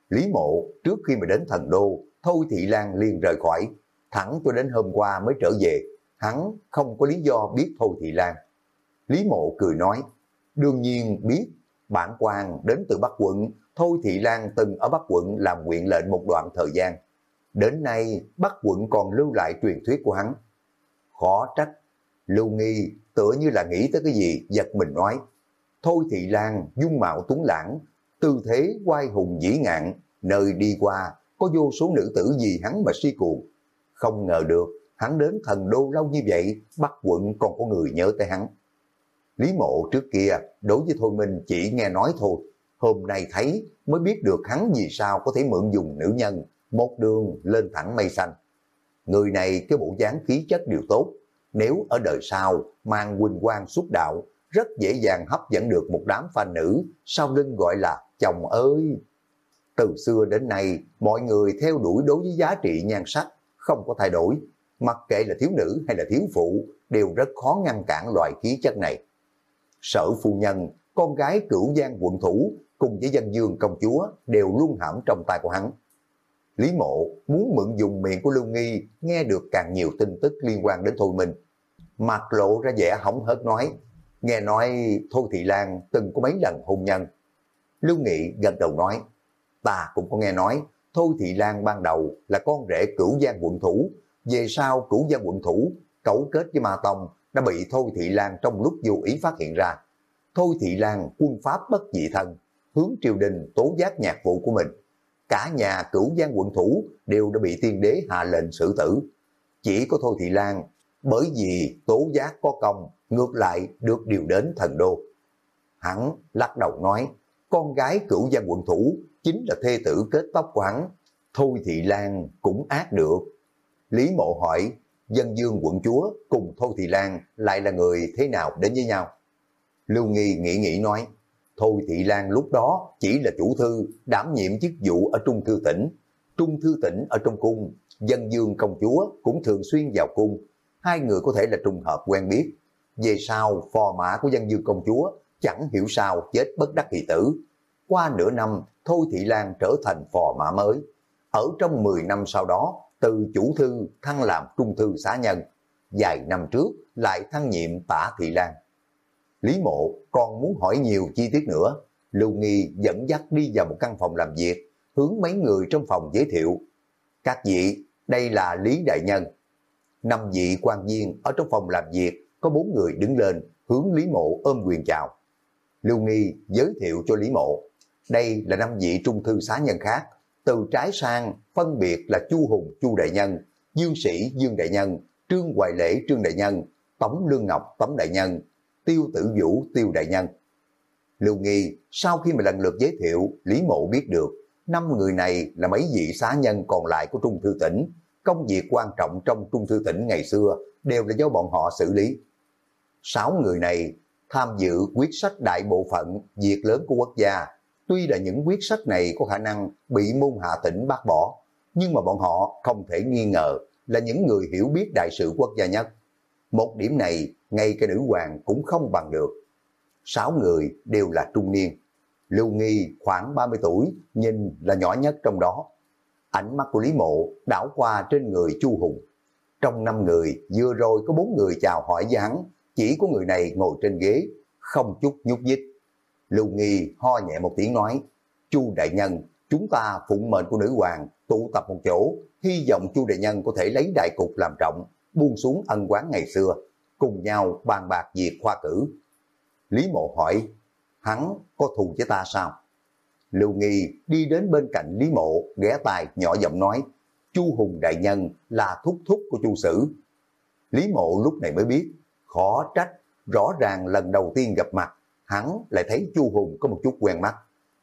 Speaker 1: Lý Mộ trước khi mà đến thần đô, Thôi Thị Lan liền rời khỏi, thẳng cho đến hôm qua mới trở về, hắn không có lý do biết Thôi Thị Lan. Lý Mộ cười nói, đương nhiên biết, bản quan đến từ Bắc quận, Thôi Thị Lan từng ở Bắc quận làm nguyện lệnh một đoạn thời gian. Đến nay, Bắc quận còn lưu lại truyền thuyết của hắn. Khó trách, Lưu Nghi tựa như là nghĩ tới cái gì, giật mình nói. Thôi Thị Lan dung mạo tuấn lãng, tư thế quay hùng dĩ ngạn, nơi đi qua có vô số nữ tử gì hắn mà si cuồng. Không ngờ được, hắn đến thần đô lâu như vậy, bắt quận còn có người nhớ tới hắn. Lý mộ trước kia, đối với Thôi Minh chỉ nghe nói thôi, hôm nay thấy mới biết được hắn vì sao có thể mượn dùng nữ nhân, một đường lên thẳng mây xanh. Người này cái bộ dáng khí chất đều tốt, nếu ở đời sau mang huynh quang xuất đạo, rất dễ dàng hấp dẫn được một đám fan nữ, sau lưng gọi là chồng ơi. Từ xưa đến nay, mọi người theo đuổi đối với giá trị nhan sắc, không có thay đổi. Mặc kệ là thiếu nữ hay là thiếu phụ, đều rất khó ngăn cản loại khí chất này. Sở phu nhân, con gái cửu giang quận thủ, cùng với dân dương công chúa đều luôn hãm trong tay của hắn. Lý mộ muốn mượn dùng miệng của Lưu Nghi nghe được càng nhiều tin tức liên quan đến Thôi Minh. Mặt lộ ra vẻ hỏng hớt nói, nghe nói Thôi Thị Lan từng có mấy lần hôn nhân. Lưu Nghị gật đầu nói, ta cũng có nghe nói, Thôi Thị Lan ban đầu là con rể cửu giang quận thủ, về sau cửu giang quận thủ cấu kết với Ma Tông đã bị Thôi Thị Lan trong lúc vô ý phát hiện ra. Thôi Thị Lan quân pháp bất dị thân, hướng triều đình tố giác nhạc vụ của mình. Cả nhà cửu giang quận thủ đều đã bị tiên đế hạ lệnh xử tử. Chỉ có Thôi Thị Lan, bởi vì tố giác có công, ngược lại được điều đến thần đô. Hắn lắc đầu nói, con gái cửu gia quận thủ chính là thê tử kết tóc của hắn. Thôi Thị Lan cũng ác được. Lý Mộ hỏi, dân dương quận chúa cùng Thôi Thị Lan lại là người thế nào đến với nhau? Lưu Nghi nghĩ nghĩ nói, Thôi Thị Lan lúc đó chỉ là chủ thư, đảm nhiệm chức vụ ở Trung Thư tỉnh. Trung Thư tỉnh ở trong cung, dân dương công chúa cũng thường xuyên vào cung. Hai người có thể là trùng hợp quen biết. Về sau, phò mã của dân dư công chúa chẳng hiểu sao chết bất đắc kỳ tử. Qua nửa năm, Thôi Thị Lan trở thành phò mã mới. Ở trong 10 năm sau đó, từ chủ thư thăng làm trung thư xã nhân. Vài năm trước, lại thăng nhiệm tả Thị Lan. Lý Mộ còn muốn hỏi nhiều chi tiết nữa. Lưu Nghi dẫn dắt đi vào một căn phòng làm việc, hướng mấy người trong phòng giới thiệu. Các vị, đây là Lý Đại Nhân. Năm vị quan viên ở trong phòng làm việc, có bốn người đứng lên, hướng Lý Mộ ôm quyền chào. Lưu Nghi giới thiệu cho Lý Mộ. Đây là năm vị trung thư xá nhân khác, từ trái sang phân biệt là Chu Hùng Chu Đại Nhân, Dương Sĩ Dương Đại Nhân, Trương Hoài Lễ Trương Đại Nhân, Tống Lương Ngọc Tống Đại Nhân, Tiêu Tử Vũ Tiêu Đại Nhân. Lưu Nghi sau khi mà lần lượt giới thiệu, Lý Mộ biết được năm người này là mấy vị xá nhân còn lại của Trung Thư Tỉnh. Công việc quan trọng trong Trung Thư Tỉnh ngày xưa đều là do bọn họ xử lý. Sáu người này tham dự quyết sách đại bộ phận việc lớn của quốc gia. Tuy là những quyết sách này có khả năng bị môn hạ tỉnh bác bỏ, nhưng mà bọn họ không thể nghi ngờ là những người hiểu biết đại sự quốc gia nhất. Một điểm này, ngay cái nữ hoàng cũng không bằng được. Sáu người đều là trung niên. Lưu Nghi khoảng 30 tuổi, nhìn là nhỏ nhất trong đó. Ánh mắt của Lý Mộ đảo qua trên người Chu Hùng. Trong năm người, vừa rồi có bốn người chào hỏi với hắn, chỉ có người này ngồi trên ghế, không chút nhúc nhích. Lưu Nghi ho nhẹ một tiếng nói, Chu Đại Nhân, chúng ta phụng mệnh của nữ hoàng, tụ tập một chỗ, hy vọng Chu Đại Nhân có thể lấy đại cục làm trọng, buông xuống ân quán ngày xưa, cùng nhau bàn bạc việc khoa cử. Lý Mộ hỏi, hắn có thù với ta sao? Lưu Nghi đi đến bên cạnh Lý Mộ, ghé tai nhỏ giọng nói, Chu Hùng Đại Nhân là thúc thúc của Chu Sử. Lý Mộ lúc này mới biết, khó trách, rõ ràng lần đầu tiên gặp mặt, hắn lại thấy Chu Hùng có một chút quen mắt.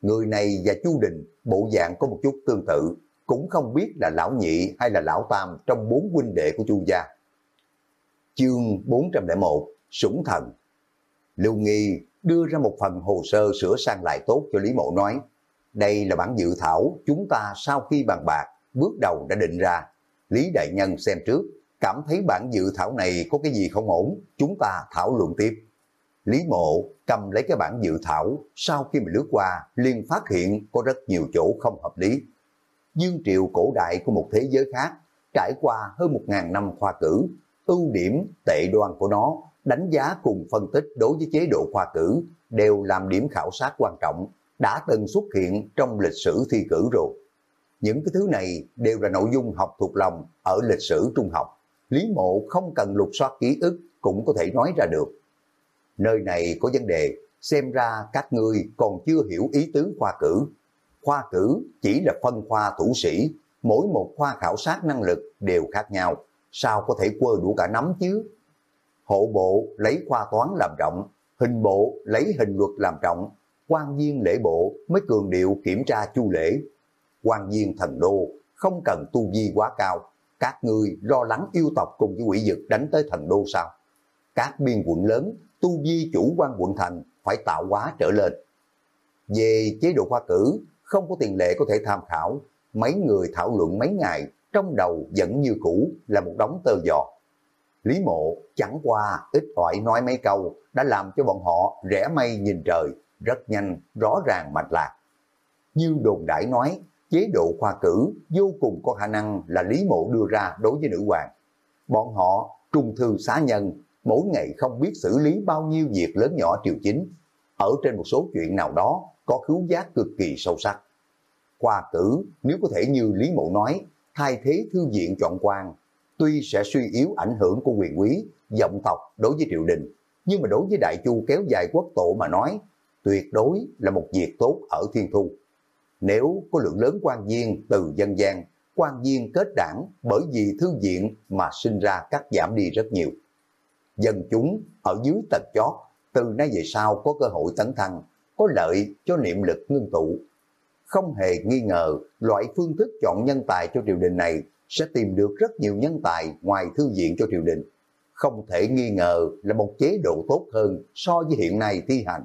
Speaker 1: Người này và Chu Đình bộ dạng có một chút tương tự, cũng không biết là lão nhị hay là lão tam trong bốn huynh đệ của Chu gia. Chương 401 Sủng Thần Lưu Nghi đưa ra một phần hồ sơ sửa sang lại tốt cho Lý Mộ nói, đây là bản dự thảo chúng ta sau khi bàn bạc, bước đầu đã định ra. Lý Đại Nhân xem trước, cảm thấy bản dự thảo này có cái gì không ổn, chúng ta thảo luận tiếp. Lý Mộ cầm lấy cái bản dự thảo, sau khi mình lướt qua, liền phát hiện có rất nhiều chỗ không hợp lý. Dương triều cổ đại của một thế giới khác, trải qua hơn một ngàn năm khoa cử, ưu điểm, tệ đoan của nó, đánh giá cùng phân tích đối với chế độ khoa cử, đều làm điểm khảo sát quan trọng, đã từng xuất hiện trong lịch sử thi cử rồi. Những cái thứ này đều là nội dung học thuộc lòng ở lịch sử trung học. Lý mộ không cần lục soát ký ức cũng có thể nói ra được. Nơi này có vấn đề, xem ra các ngươi còn chưa hiểu ý tứ khoa cử. Khoa cử chỉ là phân khoa thủ sĩ, mỗi một khoa khảo sát năng lực đều khác nhau, sao có thể quơ đủ cả nắm chứ? Hộ bộ lấy khoa toán làm trọng, hình bộ lấy hình luật làm trọng, quan viên lễ bộ mới cường điệu kiểm tra chu lễ. Quan viên thần đô không cần tu vi quá cao, các người lo lắng yêu tộc cùng với quỷ dực đánh tới thần đô sao? Các biên quận lớn, tu vi chủ quan quận thành phải tạo hóa trở lên. Về chế độ khoa cử, không có tiền lệ có thể tham khảo, mấy người thảo luận mấy ngày, trong đầu vẫn như cũ là một đống tơ giò. Lý mộ chẳng qua ít ỏi nói mấy câu đã làm cho bọn họ rẽ mây nhìn trời, rất nhanh, rõ ràng mạch lạc. Như đồn đại nói, chế độ khoa cử vô cùng có khả năng là Lý Mộ đưa ra đối với nữ hoàng. Bọn họ trung thư xá nhân, mỗi ngày không biết xử lý bao nhiêu việc lớn nhỏ triều chính. Ở trên một số chuyện nào đó có khứu giác cực kỳ sâu sắc. Khoa cử nếu có thể như Lý Mộ nói, thay thế thư viện chọn quan, tuy sẽ suy yếu ảnh hưởng của quyền quý, dòng tộc đối với triều đình, nhưng mà đối với đại chu kéo dài quốc tổ mà nói, tuyệt đối là một việc tốt ở thiên thu. Nếu có lượng lớn quan viên từ dân gian, quan viên kết đảng bởi vì thư viện mà sinh ra cắt giảm đi rất nhiều. Dân chúng ở dưới tầng chót, từ nay về sau có cơ hội tấn thăng, có lợi cho niệm lực ngưng tụ. Không hề nghi ngờ, loại phương thức chọn nhân tài cho triều đình này sẽ tìm được rất nhiều nhân tài ngoài thư viện cho triều đình. Không thể nghi ngờ là một chế độ tốt hơn so với hiện nay thi hành.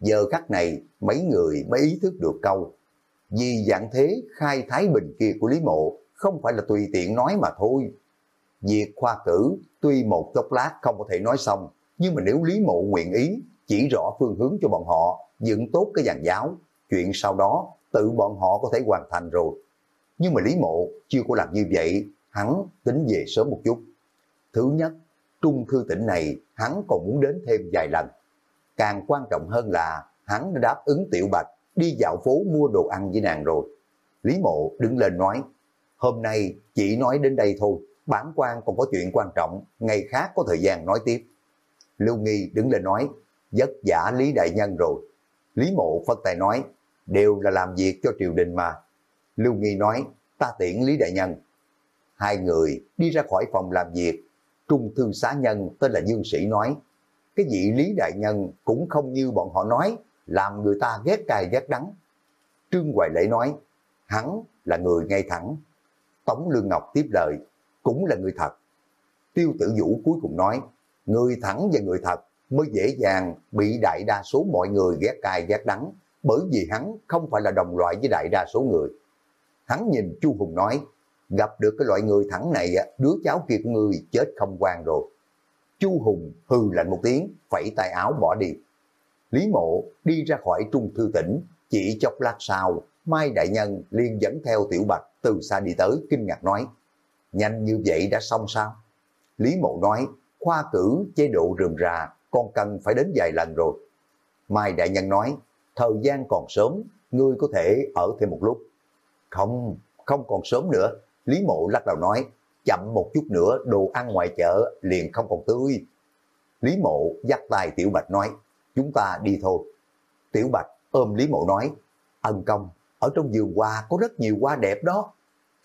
Speaker 1: Giờ khắc này, mấy người mới ý thức được câu. Vì dạng thế khai thái bình kia của Lý Mộ không phải là tùy tiện nói mà thôi. Việc khoa cử tuy một chốc lát không có thể nói xong, nhưng mà nếu Lý Mộ nguyện ý, chỉ rõ phương hướng cho bọn họ, dựng tốt cái dàn giáo, chuyện sau đó tự bọn họ có thể hoàn thành rồi. Nhưng mà Lý Mộ chưa có làm như vậy, hắn tính về sớm một chút. Thứ nhất, trung thư tỉnh này hắn còn muốn đến thêm vài lần. Càng quan trọng hơn là hắn đã đáp ứng Tiểu Bạch đi dạo phố mua đồ ăn với nàng rồi. Lý Mộ đứng lên nói, hôm nay chỉ nói đến đây thôi, bản quan còn có chuyện quan trọng, ngày khác có thời gian nói tiếp. Lưu Nghi đứng lên nói, giấc giả Lý Đại Nhân rồi. Lý Mộ phân tài nói, đều là làm việc cho triều đình mà. Lưu Nghi nói, ta tiễn Lý Đại Nhân. Hai người đi ra khỏi phòng làm việc, trung thư xá nhân tên là Dương Sĩ nói, cái vị Lý Đại Nhân cũng không như bọn họ nói, làm người ta ghét cay ghét đắng. Trương Hoài Lễ nói, hắn là người ngay thẳng. Tống Lương Ngọc tiếp lời, cũng là người thật. Tiêu Tử Vũ cuối cùng nói, người thẳng và người thật mới dễ dàng bị đại đa số mọi người ghét cay ghét đắng, bởi vì hắn không phải là đồng loại với đại đa số người. Hắn nhìn Chu Hùng nói, gặp được cái loại người thẳng này, đứa cháu kia của người chết không quan rồi. Chu Hùng hừ lạnh một tiếng, phẩy tay áo bỏ đi. Lý Mộ đi ra khỏi trung thư tỉnh, chỉ chốc lát sau, Mai Đại Nhân liền dẫn theo Tiểu Bạch từ xa đi tới, kinh ngạc nói, nhanh như vậy đã xong sao? Lý Mộ nói, khoa cử chế độ rườm rà, con cần phải đến vài lần rồi. Mai Đại Nhân nói, thời gian còn sớm, ngươi có thể ở thêm một lúc. Không, không còn sớm nữa. Lý Mộ lắc đầu nói, chậm một chút nữa đồ ăn ngoài chợ liền không còn tươi. Lý Mộ dắt tay Tiểu Bạch nói, chúng ta đi thôi. Tiểu Bạch ôm Lý Mộ nói, ân công, ở trong vườn hoa có rất nhiều hoa đẹp đó.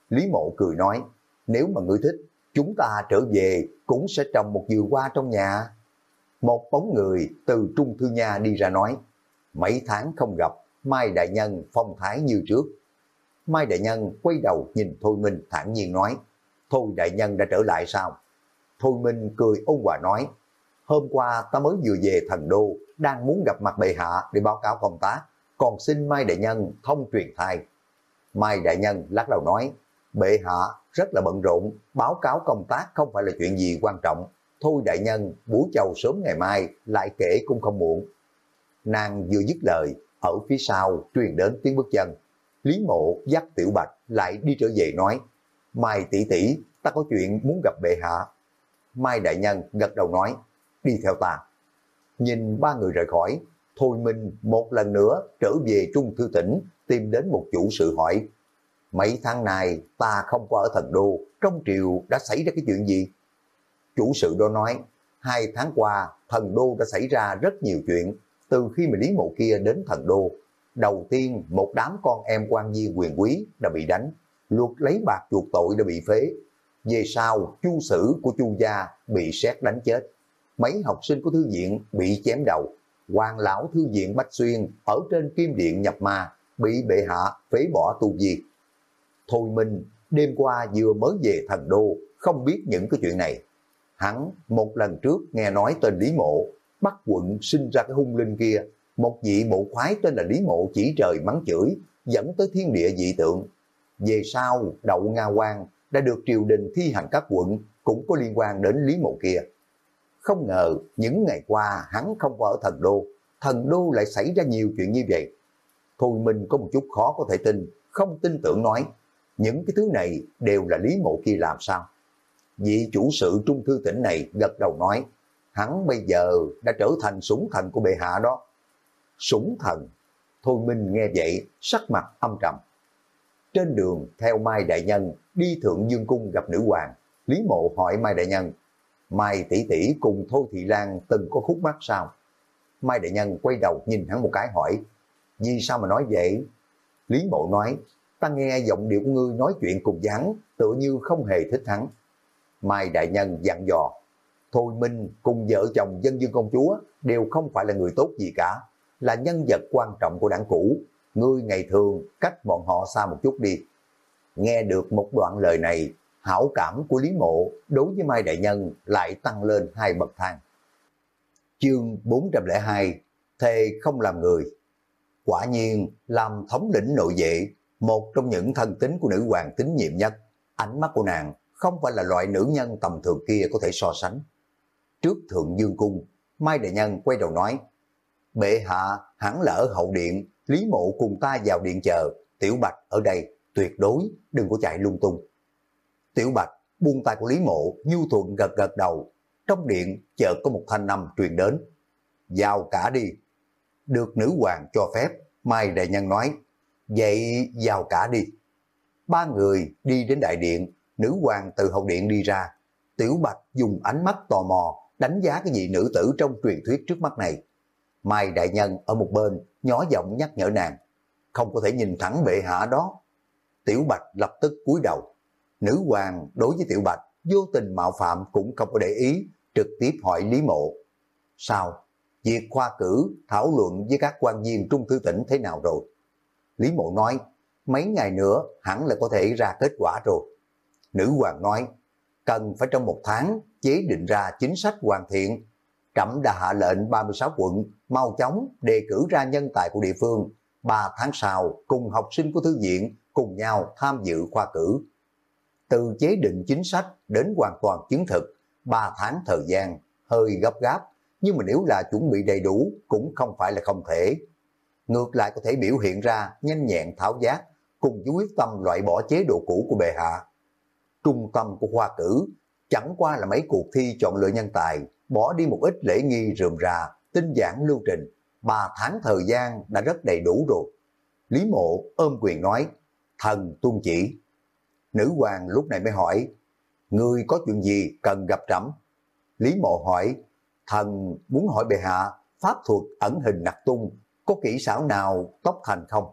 Speaker 1: Lý Mộ cười nói, nếu mà ngươi thích, chúng ta trở về cũng sẽ trồng một vườn hoa trong nhà. Một bóng người từ Trung Thư Nha đi ra nói, mấy tháng không gặp, Mai Đại Nhân phong thái như trước. Mai Đại Nhân quay đầu nhìn Thôi Minh thản nhiên nói, Thôi Đại Nhân đã trở lại sao? Thôi Minh cười ôn hòa nói, hôm qua ta mới vừa về thần đô, đang muốn gặp mặt bệ hạ để báo cáo công tác, còn xin Mai Đại Nhân thông truyền thai. Mai Đại Nhân lắc đầu nói, bệ hạ rất là bận rộn, báo cáo công tác không phải là chuyện gì quan trọng. Thôi Đại Nhân, buổi chầu sớm ngày mai, lại kể cũng không muộn. Nàng vừa dứt lời, ở phía sau truyền đến tiếng bước chân. Lý mộ dắt tiểu bạch lại đi trở về nói, Mai tỷ tỷ, ta có chuyện muốn gặp bệ hạ. Mai Đại Nhân gật đầu nói, đi theo ta. Nhìn ba người rời khỏi, Thôi Minh một lần nữa trở về Trung Thư Tỉnh tìm đến một chủ sự hỏi. Mấy tháng này ta không qua ở thần đô, trong triều đã xảy ra cái chuyện gì? Chủ sự đó nói, hai tháng qua thần đô đã xảy ra rất nhiều chuyện. Từ khi mà Lý Mộ kia đến thần đô, đầu tiên một đám con em quan viên quyền quý đã bị đánh, luật lấy bạc chuộc tội đã bị phế. Về sau, chu sử của chu gia bị xét đánh chết. Mấy học sinh của thư viện bị chém đầu. Hoàng lão thư viện Bách Xuyên ở trên kim điện nhập ma bị bệ hạ phế bỏ tu vi. Thôi Minh đêm qua vừa mới về thần đô, không biết những cái chuyện này. Hắn một lần trước nghe nói tên Lý Mộ, bắt quận sinh ra cái hung linh kia, một vị bộ khoái tên là Lý Mộ chỉ trời mắng chửi, dẫn tới thiên địa dị tượng. Về sau, Đậu Nga Quang đã được triều đình thi hành các quận cũng có liên quan đến Lý Mộ kia. Không ngờ những ngày qua hắn không có ở thần đô, thần đô lại xảy ra nhiều chuyện như vậy. Thôi Minh có một chút khó có thể tin, không tin tưởng nói, những cái thứ này đều là Lý Mộ kia làm sao? Vị chủ sự trung thư tỉnh này gật đầu nói, hắn bây giờ đã trở thành súng thần của bệ hạ đó. súng thần, Thôi Minh nghe vậy, sắc mặt âm trầm. Trên đường theo Mai Đại Nhân đi Thượng Dương Cung gặp nữ hoàng, Lý Mộ hỏi Mai Đại Nhân, Mai tỷ tỷ cùng Thôi Thị Lan từng có khúc mắc sao? Mai Đại Nhân quay đầu nhìn hắn một cái hỏi, vì sao mà nói vậy? Lý Mộ nói, ta nghe giọng điệu của ngươi nói chuyện cùng với hắn, tựa như không hề thích hắn. Mai Đại Nhân dặn dò, Thôi Minh cùng vợ chồng dân dương công chúa đều không phải là người tốt gì cả, là nhân vật quan trọng của đảng cũ. Ngươi ngày thường cách bọn họ xa một chút đi. Nghe được một đoạn lời này, hảo cảm của Lý Mộ đối với Mai Đại Nhân lại tăng lên hai bậc thang. Chương 402 Thề không làm người Quả nhiên, làm thống lĩnh nội vệ, một trong những thân tính của nữ hoàng tín nhiệm nhất, ánh mắt của nàng không phải là loại nữ nhân tầm thường kia có thể so sánh. Trước Thượng Dương Cung, Mai Đại Nhân quay đầu nói, Bệ hạ hẳn là ở hậu điện, Lý Mộ cùng ta vào điện chờ, Tiểu Bạch ở đây, tuyệt đối đừng có chạy lung tung. Tiểu Bạch buông tay của Lý Mộ, nhu thuận gật gật đầu. Trong điện chợt có một thanh âm truyền đến. Vào cả đi. Được nữ hoàng cho phép, Mai Đại Nhân nói, vậy vào cả đi. Ba người đi đến đại điện, nữ hoàng từ hậu điện đi ra. Tiểu Bạch dùng ánh mắt tò mò đánh giá cái vị nữ tử trong truyền thuyết trước mắt này. Mai Đại Nhân ở một bên nhỏ giọng nhắc nhở nàng, không có thể nhìn thẳng bệ hạ đó. Tiểu Bạch lập tức cúi đầu. Nữ hoàng đối với Tiểu Bạch vô tình mạo phạm cũng không có để ý, trực tiếp hỏi Lý Mộ. Sao? Việc khoa cử thảo luận với các quan viên trung thư tỉnh thế nào rồi? Lý Mộ nói, mấy ngày nữa hẳn là có thể ra kết quả rồi. Nữ hoàng nói, cần phải trong một tháng chế định ra chính sách hoàn thiện. Trẫm đã hạ lệnh 36 quận mau chóng đề cử ra nhân tài của địa phương. 3 tháng sau cùng học sinh của thư viện cùng nhau tham dự khoa cử. Từ chế định chính sách đến hoàn toàn chứng thực, 3 tháng thời gian hơi gấp gáp, nhưng mà nếu là chuẩn bị đầy đủ cũng không phải là không thể. Ngược lại có thể biểu hiện ra nhanh nhẹn tháo giác cùng với quyết tâm loại bỏ chế độ cũ của bệ hạ. Trung tâm của khoa cử chẳng qua là mấy cuộc thi chọn lựa nhân tài, bỏ đi một ít lễ nghi rườm rà, tinh giản lưu trình. Ba tháng thời gian đã rất đầy đủ rồi. Lý mộ ôm quyền nói, thần tuân chỉ. Nữ hoàng lúc này mới hỏi, ngươi có chuyện gì cần gặp trẫm? Lý mộ hỏi, thần muốn hỏi bệ hạ, pháp thuật ẩn hình nặc tung, có kỹ xảo nào tốc thành không?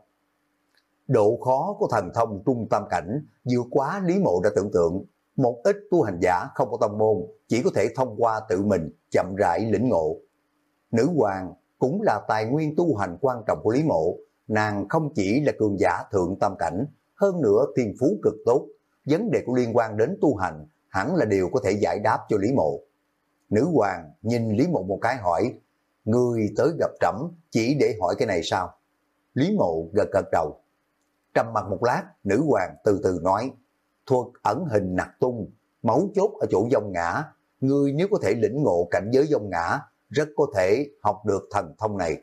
Speaker 1: Độ khó của thần thông trung tâm cảnh vượt quá lý mộ đã tưởng tượng. Một ít tu hành giả không có tâm môn, chỉ có thể thông qua tự mình chậm rãi lĩnh ngộ. Nữ hoàng cũng là tài nguyên tu hành quan trọng của Lý Mộ, nàng không chỉ là cường giả thượng tâm cảnh, hơn nữa thiên phú cực tốt, vấn đề của liên quan đến tu hành hẳn là điều có thể giải đáp cho Lý Mộ. Nữ hoàng nhìn Lý Mộ một cái hỏi, Người tới gặp trẫm chỉ để hỏi cái này sao? Lý Mộ gật gật đầu. Trầm mặt một lát, nữ hoàng từ từ nói, thuật ẩn hình nặc tung, máu chốt ở chỗ dông ngã. Ngươi nếu có thể lĩnh ngộ cảnh giới dông ngã, rất có thể học được thần thông này.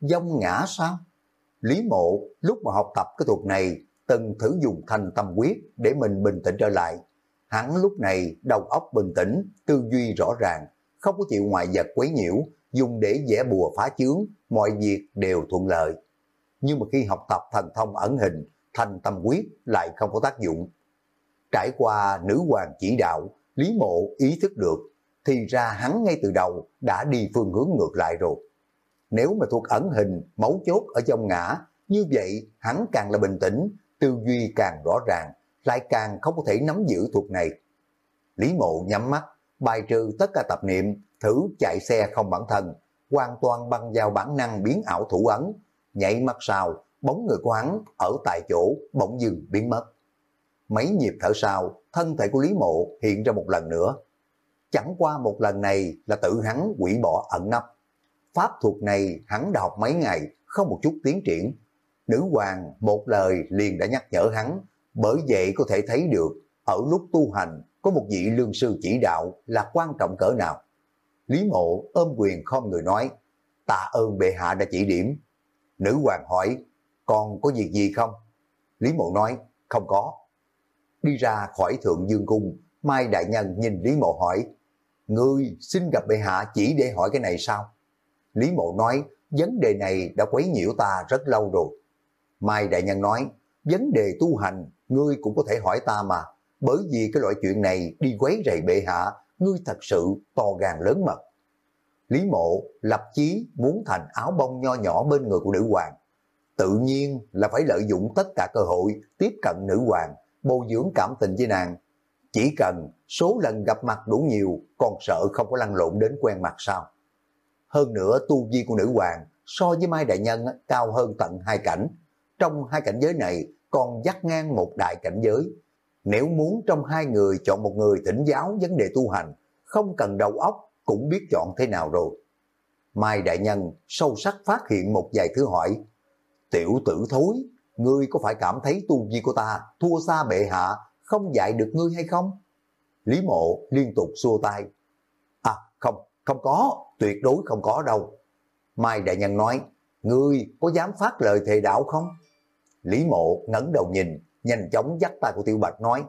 Speaker 1: Dông ngã sao? Lý Mộ lúc mà học tập cái thuật này từng thử dùng thành tâm quyết để mình bình tĩnh trở lại. Hắn lúc này đầu óc bình tĩnh, tư duy rõ ràng, không có chịu ngoại vật quấy nhiễu, dùng để vẽ bùa phá chướng, mọi việc đều thuận lợi. Nhưng mà khi học tập thần thông ẩn hình, thành tâm quyết lại không có tác dụng. Trải qua nữ hoàng chỉ đạo, Lý Mộ ý thức được, thì ra hắn ngay từ đầu đã đi phương hướng ngược lại rồi. Nếu mà thuộc ẩn hình, máu chốt ở trong ngã, như vậy hắn càng là bình tĩnh, tư duy càng rõ ràng, lại càng không có thể nắm giữ thuộc này. Lý Mộ nhắm mắt, bài trừ tất cả tập niệm, thử chạy xe không bản thân, hoàn toàn băng vào bản năng biến ảo thủ ấn, nhảy mắt sau, bóng người của hắn ở tại chỗ bỗng dừng biến mất. Mấy nhịp thở sau, thân thể của Lý Mộ hiện ra một lần nữa. Chẳng qua một lần này là tự hắn quỷ bỏ ẩn nấp. Pháp thuật này hắn đã học mấy ngày, không một chút tiến triển. Nữ hoàng một lời liền đã nhắc nhở hắn, bởi vậy có thể thấy được ở lúc tu hành có một vị lương sư chỉ đạo là quan trọng cỡ nào. Lý mộ ôm quyền không người nói, tạ ơn bệ hạ đã chỉ điểm. Nữ hoàng hỏi, còn có việc gì không? Lý mộ nói, không có. Đi ra khỏi thượng dương cung, Mai Đại Nhân nhìn Lý mộ hỏi, Ngươi xin gặp bệ hạ chỉ để hỏi cái này sao? Lý mộ nói, vấn đề này đã quấy nhiễu ta rất lâu rồi. Mai Đại Nhân nói, vấn đề tu hành, ngươi cũng có thể hỏi ta mà, bởi vì cái loại chuyện này đi quấy rầy bệ hạ, ngươi thật sự to gan lớn mật. Lý mộ lập chí muốn thành áo bông nho nhỏ bên người của nữ hoàng. Tự nhiên là phải lợi dụng tất cả cơ hội tiếp cận nữ hoàng, bồi dưỡng cảm tình với nàng. Chỉ cần số lần gặp mặt đủ nhiều, còn sợ không có lăn lộn đến quen mặt sao. Hơn nữa tu vi của nữ hoàng so với Mai Đại Nhân cao hơn tận hai cảnh. Trong hai cảnh giới này còn dắt ngang một đại cảnh giới. Nếu muốn trong hai người chọn một người tỉnh giáo vấn đề tu hành, không cần đầu óc cũng biết chọn thế nào rồi. Mai Đại Nhân sâu sắc phát hiện một vài thứ hỏi. Tiểu tử thối, ngươi có phải cảm thấy tu vi của ta thua xa bệ hạ, không dạy được ngươi hay không? Lý mộ liên tục xua tay. À không, không có, tuyệt đối không có đâu. Mai Đại Nhân nói, ngươi có dám phát lời thề đạo không? Lý mộ ngẩng đầu nhìn, nhanh chóng dắt tay của Tiêu Bạch nói,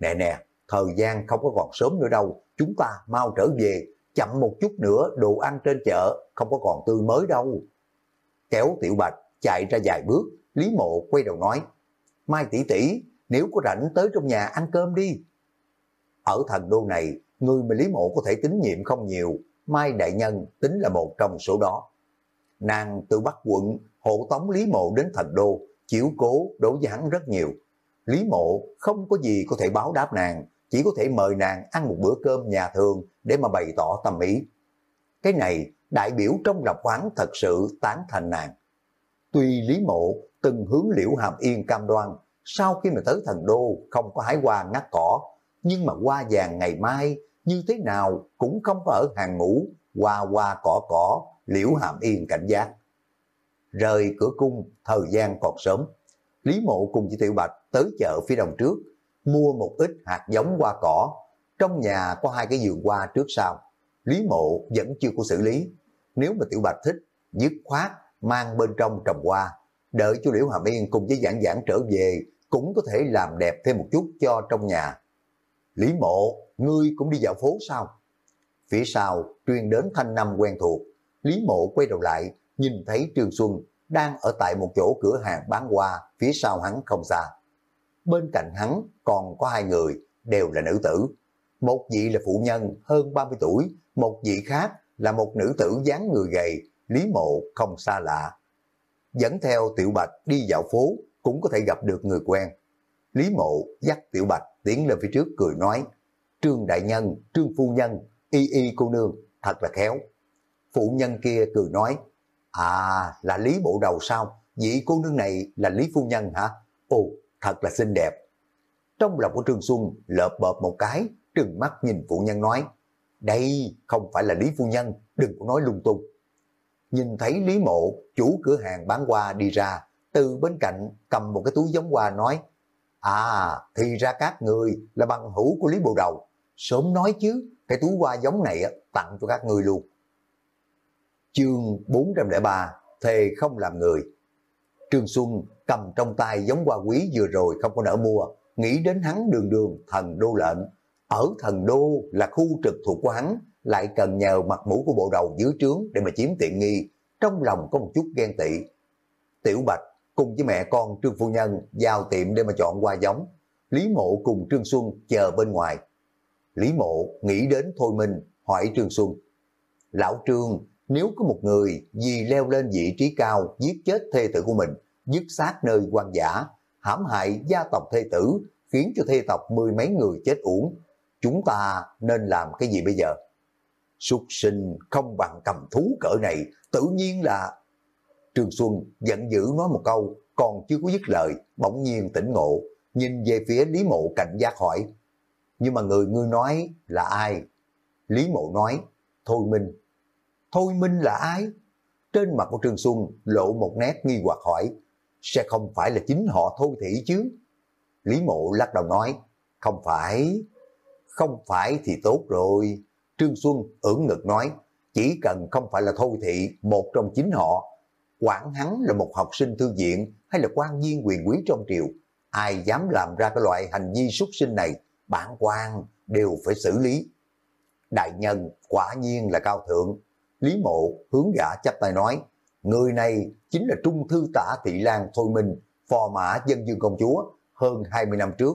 Speaker 1: nè nè, thời gian không có còn sớm nữa đâu, chúng ta mau trở về, chậm một chút nữa đồ ăn trên chợ không có còn tươi mới đâu. Kéo Tiểu Bạch chạy ra vài bước, Lý Mộ quay đầu nói, Mai tỷ tỷ, nếu có rảnh tới trong nhà ăn cơm đi. Ở thần đô này, người mà Lý Mộ có thể tín nhiệm không nhiều, Mai Đại Nhân tính là một trong số đó. Nàng từ Bắc quận hộ tống Lý Mộ đến thần đô, chiếu cố đối với hắn rất nhiều. Lý Mộ không có gì có thể báo đáp nàng, chỉ có thể mời nàng ăn một bữa cơm nhà thường để mà bày tỏ tâm ý. Cái này đại biểu trong lập quán thật sự tán thành nàng. Tuy Lý Mộ từng hướng liễu hàm yên cam đoan, sau khi mà tới thần đô không có hái hoa ngắt cỏ, nhưng mà hoa vàng ngày mai như thế nào cũng không có ở hàng ngũ, hoa hoa cỏ cỏ, liễu hàm yên cảnh giác. Rời cửa cung, thời gian còn sớm. Lý Mộ cùng với Tiểu Bạch tới chợ phía đồng trước, mua một ít hạt giống hoa cỏ. Trong nhà có hai cái giường hoa trước sau. Lý Mộ vẫn chưa có xử lý. Nếu mà Tiểu Bạch thích, dứt khoát, mang bên trong trồng hoa. Đợi cho Liễu Hàm Yên cùng với giảng giảng trở về, cũng có thể làm đẹp thêm một chút cho trong nhà. Lý Mộ, ngươi cũng đi dạo phố sao? Phía sau, truyền đến thanh năm quen thuộc. Lý Mộ quay đầu lại, nhìn thấy Trương Xuân đang ở tại một chỗ cửa hàng bán hoa phía sau hắn không xa. Bên cạnh hắn còn có hai người, đều là nữ tử. Một vị là phụ nhân hơn 30 tuổi, một vị khác là một nữ tử dáng người gầy, Lý Mộ không xa lạ. Dẫn theo Tiểu Bạch đi dạo phố cũng có thể gặp được người quen. Lý Mộ dắt Tiểu Bạch tiến lên phía trước cười nói, Trương Đại Nhân, Trương Phu Nhân, Y Y cô nương, thật là khéo. Phụ nhân kia cười nói, À, là Lý Bộ Đầu sao? vị cô nương này là Lý Phu Nhân hả? Ồ, thật là xinh đẹp. Trong lòng của Trương Xuân lợp bợp một cái, trừng mắt nhìn phụ nhân nói, đây không phải là Lý Phu Nhân, đừng có nói lung tung. Nhìn thấy Lý Mộ, chủ cửa hàng bán hoa đi ra, từ bên cạnh cầm một cái túi giống hoa nói, À, thì ra các người là bằng hữu của Lý Bộ Đầu, sớm nói chứ, cái túi hoa giống này tặng cho các người luôn. Chương 403, thề không làm người. Trương Xuân cầm trong tay giống hoa quý vừa rồi không có nỡ mua, nghĩ đến hắn đường đường thần đô lệnh. Ở thần đô là khu trực thuộc của hắn, lại cần nhờ mặt mũi của bộ đầu dưới trướng để mà chiếm tiện nghi, trong lòng có một chút ghen tị. Tiểu Bạch cùng với mẹ con Trương Phu Nhân vào tiệm để mà chọn hoa giống. Lý Mộ cùng Trương Xuân chờ bên ngoài. Lý Mộ nghĩ đến Thôi Minh hỏi Trương Xuân. Lão Trương, nếu có một người vì leo lên vị trí cao giết chết thê tử của mình, dứt xác nơi quan giả, hãm hại gia tộc thê tử, khiến cho thê tộc mười mấy người chết uổng, chúng ta nên làm cái gì bây giờ? Súc sinh không bằng cầm thú cỡ này, tự nhiên là... Trương Xuân giận dữ nói một câu, còn chưa có dứt lời, bỗng nhiên tỉnh ngộ, nhìn về phía Lý Mộ cảnh giác hỏi. Nhưng mà người ngươi nói là ai? Lý Mộ nói, Thôi Minh. Thôi Minh là ai? Trên mặt của Trương Xuân lộ một nét nghi hoặc hỏi, sẽ không phải là chính họ Thôi Thị chứ? Lý Mộ lắc đầu nói, không phải, không phải thì tốt rồi. Trương Xuân ưỡn ngực nói, chỉ cần không phải là Thôi Thị, một trong chính họ, quản hắn là một học sinh thư viện hay là quan viên quyền quý trong triều, ai dám làm ra cái loại hành vi xuất sinh này, bản quan đều phải xử lý. Đại nhân quả nhiên là cao thượng. Lý mộ hướng gã chắp tay nói, người này chính là trung thư tả thị lan Thôi Minh, phò mã dân dương công chúa hơn 20 năm trước.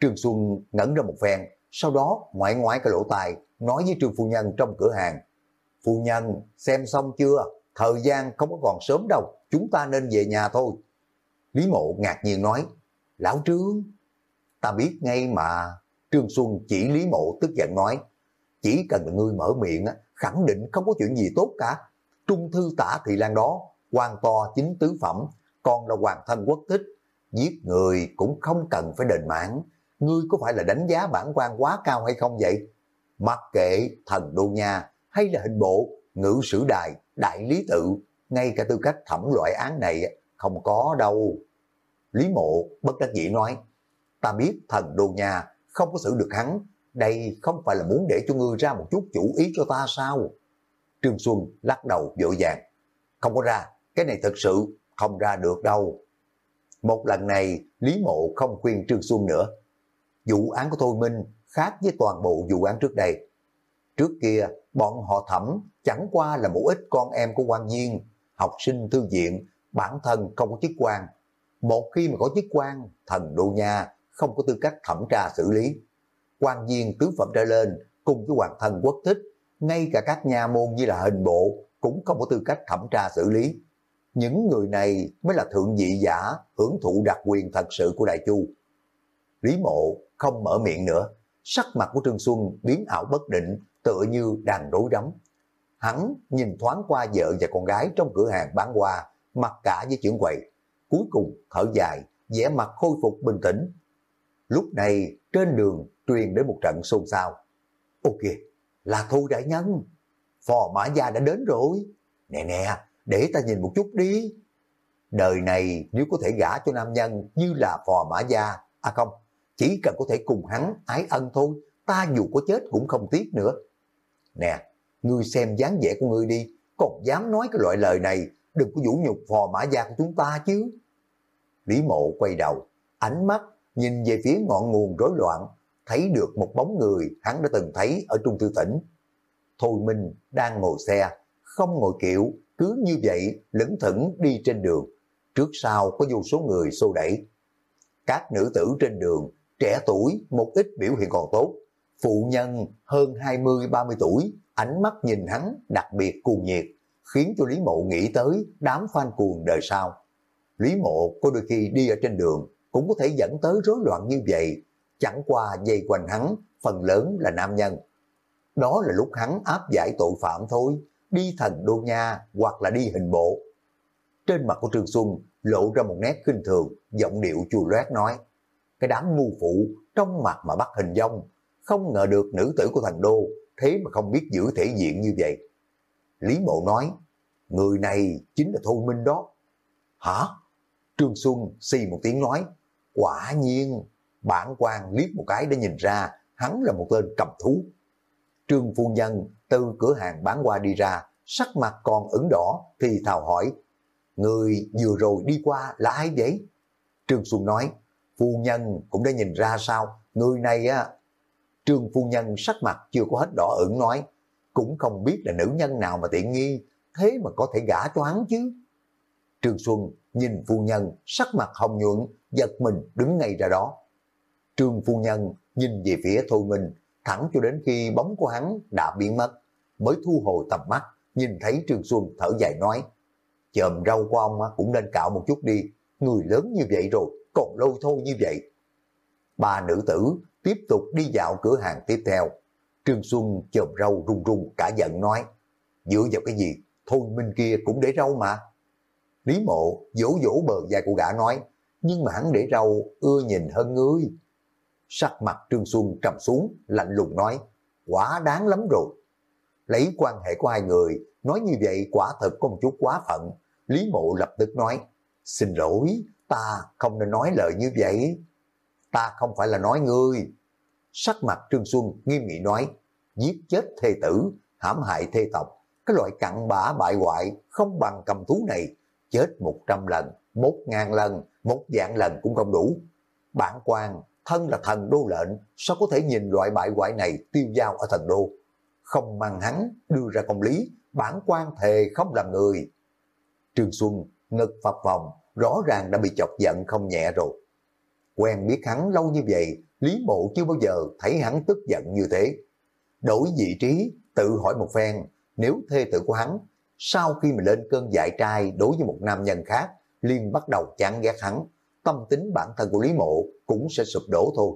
Speaker 1: Trương Xuân ngẩn ra một phen, sau đó ngoại ngoại cái lỗ tài nói với Trương Phu Nhân trong cửa hàng. Phu Nhân, xem xong chưa? Thời gian không có còn sớm đâu, chúng ta nên về nhà thôi. Lý Mộ ngạc nhiên nói, Lão Trương, ta biết ngay mà. Trương Xuân chỉ Lý Mộ tức giận nói, chỉ cần là ngươi mở miệng, khẳng định không có chuyện gì tốt cả. Trung thư tả thị lan đó, quan to chính tứ phẩm, còn là hoàng thân quốc thích. Giết người cũng không cần phải đền mạng. Ngươi có phải là đánh giá bản quan quá cao hay không vậy? Mặc kệ thần đô nha hay là hình bộ, ngữ sử đài, đại lý tự, ngay cả tư cách thẩm loại án này không có đâu. Lý mộ bất đắc dĩ nói, ta biết thần đô nhà không có xử được hắn, đây không phải là muốn để cho ngươi ra một chút chủ ý cho ta sao? Trương Xuân lắc đầu vội vàng, không có ra, cái này thật sự không ra được đâu. Một lần này, Lý Mộ không khuyên Trương Xuân nữa. Vụ án của Thôi Minh khác với toàn bộ vụ án trước đây. Trước kia, bọn họ thẩm chẳng qua là một ít con em của quan viên, học sinh thư viện, bản thân không có chức quan. Một khi mà có chức quan, thần đô nha không có tư cách thẩm tra xử lý. quan viên tứ phẩm trở lên cùng với hoàng thân quốc thích, ngay cả các nhà môn như là hình bộ cũng không có tư cách thẩm tra xử lý. Những người này mới là thượng vị giả hưởng thụ đặc quyền thật sự của Đại Chu. Lý mộ không mở miệng nữa, sắc mặt của Trương Xuân biến ảo bất định tựa như đang đối đấm Hắn nhìn thoáng qua vợ và con gái trong cửa hàng bán hoa, mặc cả với trưởng quầy. Cuối cùng thở dài, vẻ mặt khôi phục bình tĩnh. Lúc này trên đường truyền đến một trận xôn xao. Ok, là Thu đại nhân. Phò mã gia đã đến rồi. Nè nè, để ta nhìn một chút đi. Đời này nếu có thể gả cho nam nhân như là phò mã gia, à không, chỉ cần có thể cùng hắn ái ân thôi, ta dù có chết cũng không tiếc nữa. Nè, ngươi xem dáng vẻ của ngươi đi, còn dám nói cái loại lời này, đừng có vũ nhục phò mã gia của chúng ta chứ. Lý mộ quay đầu, ánh mắt nhìn về phía ngọn nguồn rối loạn, thấy được một bóng người hắn đã từng thấy ở Trung Tư Tỉnh. Thôi Minh đang ngồi xe, không ngồi kiệu, cứ như vậy lững thững đi trên đường. Trước sau có vô số người xô đẩy. Các nữ tử trên đường, trẻ tuổi, một ít biểu hiện còn tốt, Phụ nhân hơn 20-30 tuổi, ánh mắt nhìn hắn đặc biệt cuồng nhiệt, khiến cho Lý Mộ nghĩ tới đám fan cuồng đời sau. Lý Mộ có đôi khi đi ở trên đường cũng có thể dẫn tới rối loạn như vậy, chẳng qua dây quanh hắn phần lớn là nam nhân. Đó là lúc hắn áp giải tội phạm thôi, đi thần đô nha hoặc là đi hình bộ. trên mặt của Trương Xuân lộ ra một nét kinh thường, giọng điệu chua loét nói, cái đám mưu phụ trong mặt mà bắt hình dong, không ngờ được nữ tử của thành đô, thế mà không biết giữ thể diện như vậy. Lý Mộ nói, người này chính là Thôi Minh đó. Hả? Trương Xuân xì một tiếng nói, quả nhiên, bản quan liếc một cái để nhìn ra, hắn là một tên cầm thú. Trương Phu Nhân từ cửa hàng bán qua đi ra, sắc mặt còn ửng đỏ thì thào hỏi, người vừa rồi đi qua là ai vậy? Trương Xuân nói, phu nhân cũng đã nhìn ra sao, người này á. Trương phu nhân sắc mặt chưa có hết đỏ ửng nói, cũng không biết là nữ nhân nào mà tiện nghi, thế mà có thể gả cho hắn chứ. Trương Xuân nhìn phu nhân sắc mặt hồng nhuận, giật mình đứng ngay ra đó. Trương phu nhân nhìn về phía Thôi Minh, thẳng cho đến khi bóng của hắn đã biến mất, mới thu hồi tầm mắt, nhìn thấy Trương Xuân thở dài nói, chòm rau của ông cũng nên cạo một chút đi, người lớn như vậy rồi, còn lâu thôi như vậy. Ba nữ tử tiếp tục đi dạo cửa hàng tiếp theo. Trương Xuân chồm râu run run cả giận nói, dựa vào cái gì, thôi minh kia cũng để râu mà. Lý mộ vỗ vỗ bờ vai của gã nói, nhưng mà hắn để râu ưa nhìn hơn ngươi. Sắc mặt Trương Xuân trầm xuống, lạnh lùng nói, quá đáng lắm rồi. Lấy quan hệ của hai người, nói như vậy quả thật có một chút quá phận. Lý mộ lập tức nói, xin lỗi, ta không nên nói lời như vậy. Ta không phải là nói ngươi. Sắc mặt Trương Xuân nghiêm nghị nói, giết chết thê tử, hãm hại thê tộc, cái loại cặn bã bại hoại không bằng cầm thú này, chết một trăm lần, một ngàn lần, một vạn lần cũng không đủ. Bản quan, thân là thần đô lệnh, sao có thể nhìn loại bại hoại này tiêu dao ở thần đô? Không mang hắn đưa ra công lý, bản quan thề không làm người. Trương Xuân ngực phập phòng, rõ ràng đã bị chọc giận không nhẹ rồi. Quen biết hắn lâu như vậy, Lý Mộ chưa bao giờ thấy hắn tức giận như thế. Đổi vị trí, tự hỏi một phen, nếu thê tử của hắn, sau khi mà lên cơn dại trai đối với một nam nhân khác, liền bắt đầu chán ghét hắn, tâm tính bản thân của Lý Mộ cũng sẽ sụp đổ thôi.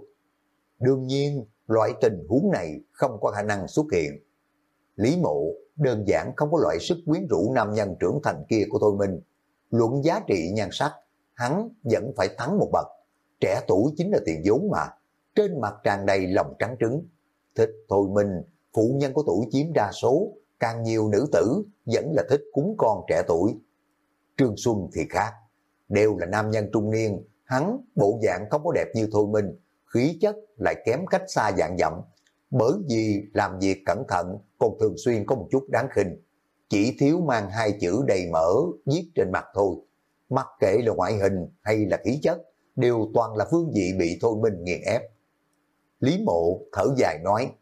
Speaker 1: Đương nhiên, loại tình huống này không có khả năng xuất hiện. Lý Mộ đơn giản không có loại sức quyến rũ nam nhân trưởng thành kia của Thôi Minh. Luận giá trị nhan sắc, hắn vẫn phải thắng một bậc. Trẻ tuổi chính là tiền vốn mà, trên mặt tràn đầy lòng trắng trứng. Thích Thôi mình phụ nhân của tuổi chiếm đa số, càng nhiều nữ tử vẫn là thích cúng con trẻ tuổi. Trương Xuân thì khác, đều là nam nhân trung niên, hắn bộ dạng không có đẹp như Thôi Minh, khí chất lại kém cách xa dạng dặm, bởi vì làm việc cẩn thận còn thường xuyên có một chút đáng khinh. Chỉ thiếu mang hai chữ đầy mỡ viết trên mặt thôi. Mặc kệ là ngoại hình hay là khí chất, đều toàn là phương vị bị Thôi Minh nghiền ép. Lý mộ thở dài nói,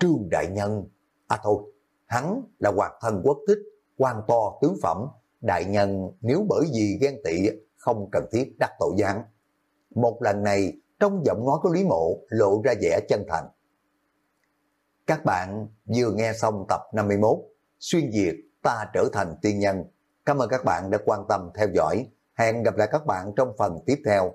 Speaker 1: Trương Đại Nhân, à thôi, hắn là hoạt thân quốc tích, quan to tứ phẩm, Đại Nhân nếu bởi vì ghen tị không cần thiết đắc tội gián. Một lần này, trong giọng nói của Lý Mộ lộ ra vẻ chân thành. Các bạn vừa nghe xong tập 51 Xuyên Việt ta trở thành tiên nhân. Cảm ơn các bạn đã quan tâm theo dõi. Hẹn gặp lại các bạn trong phần tiếp theo.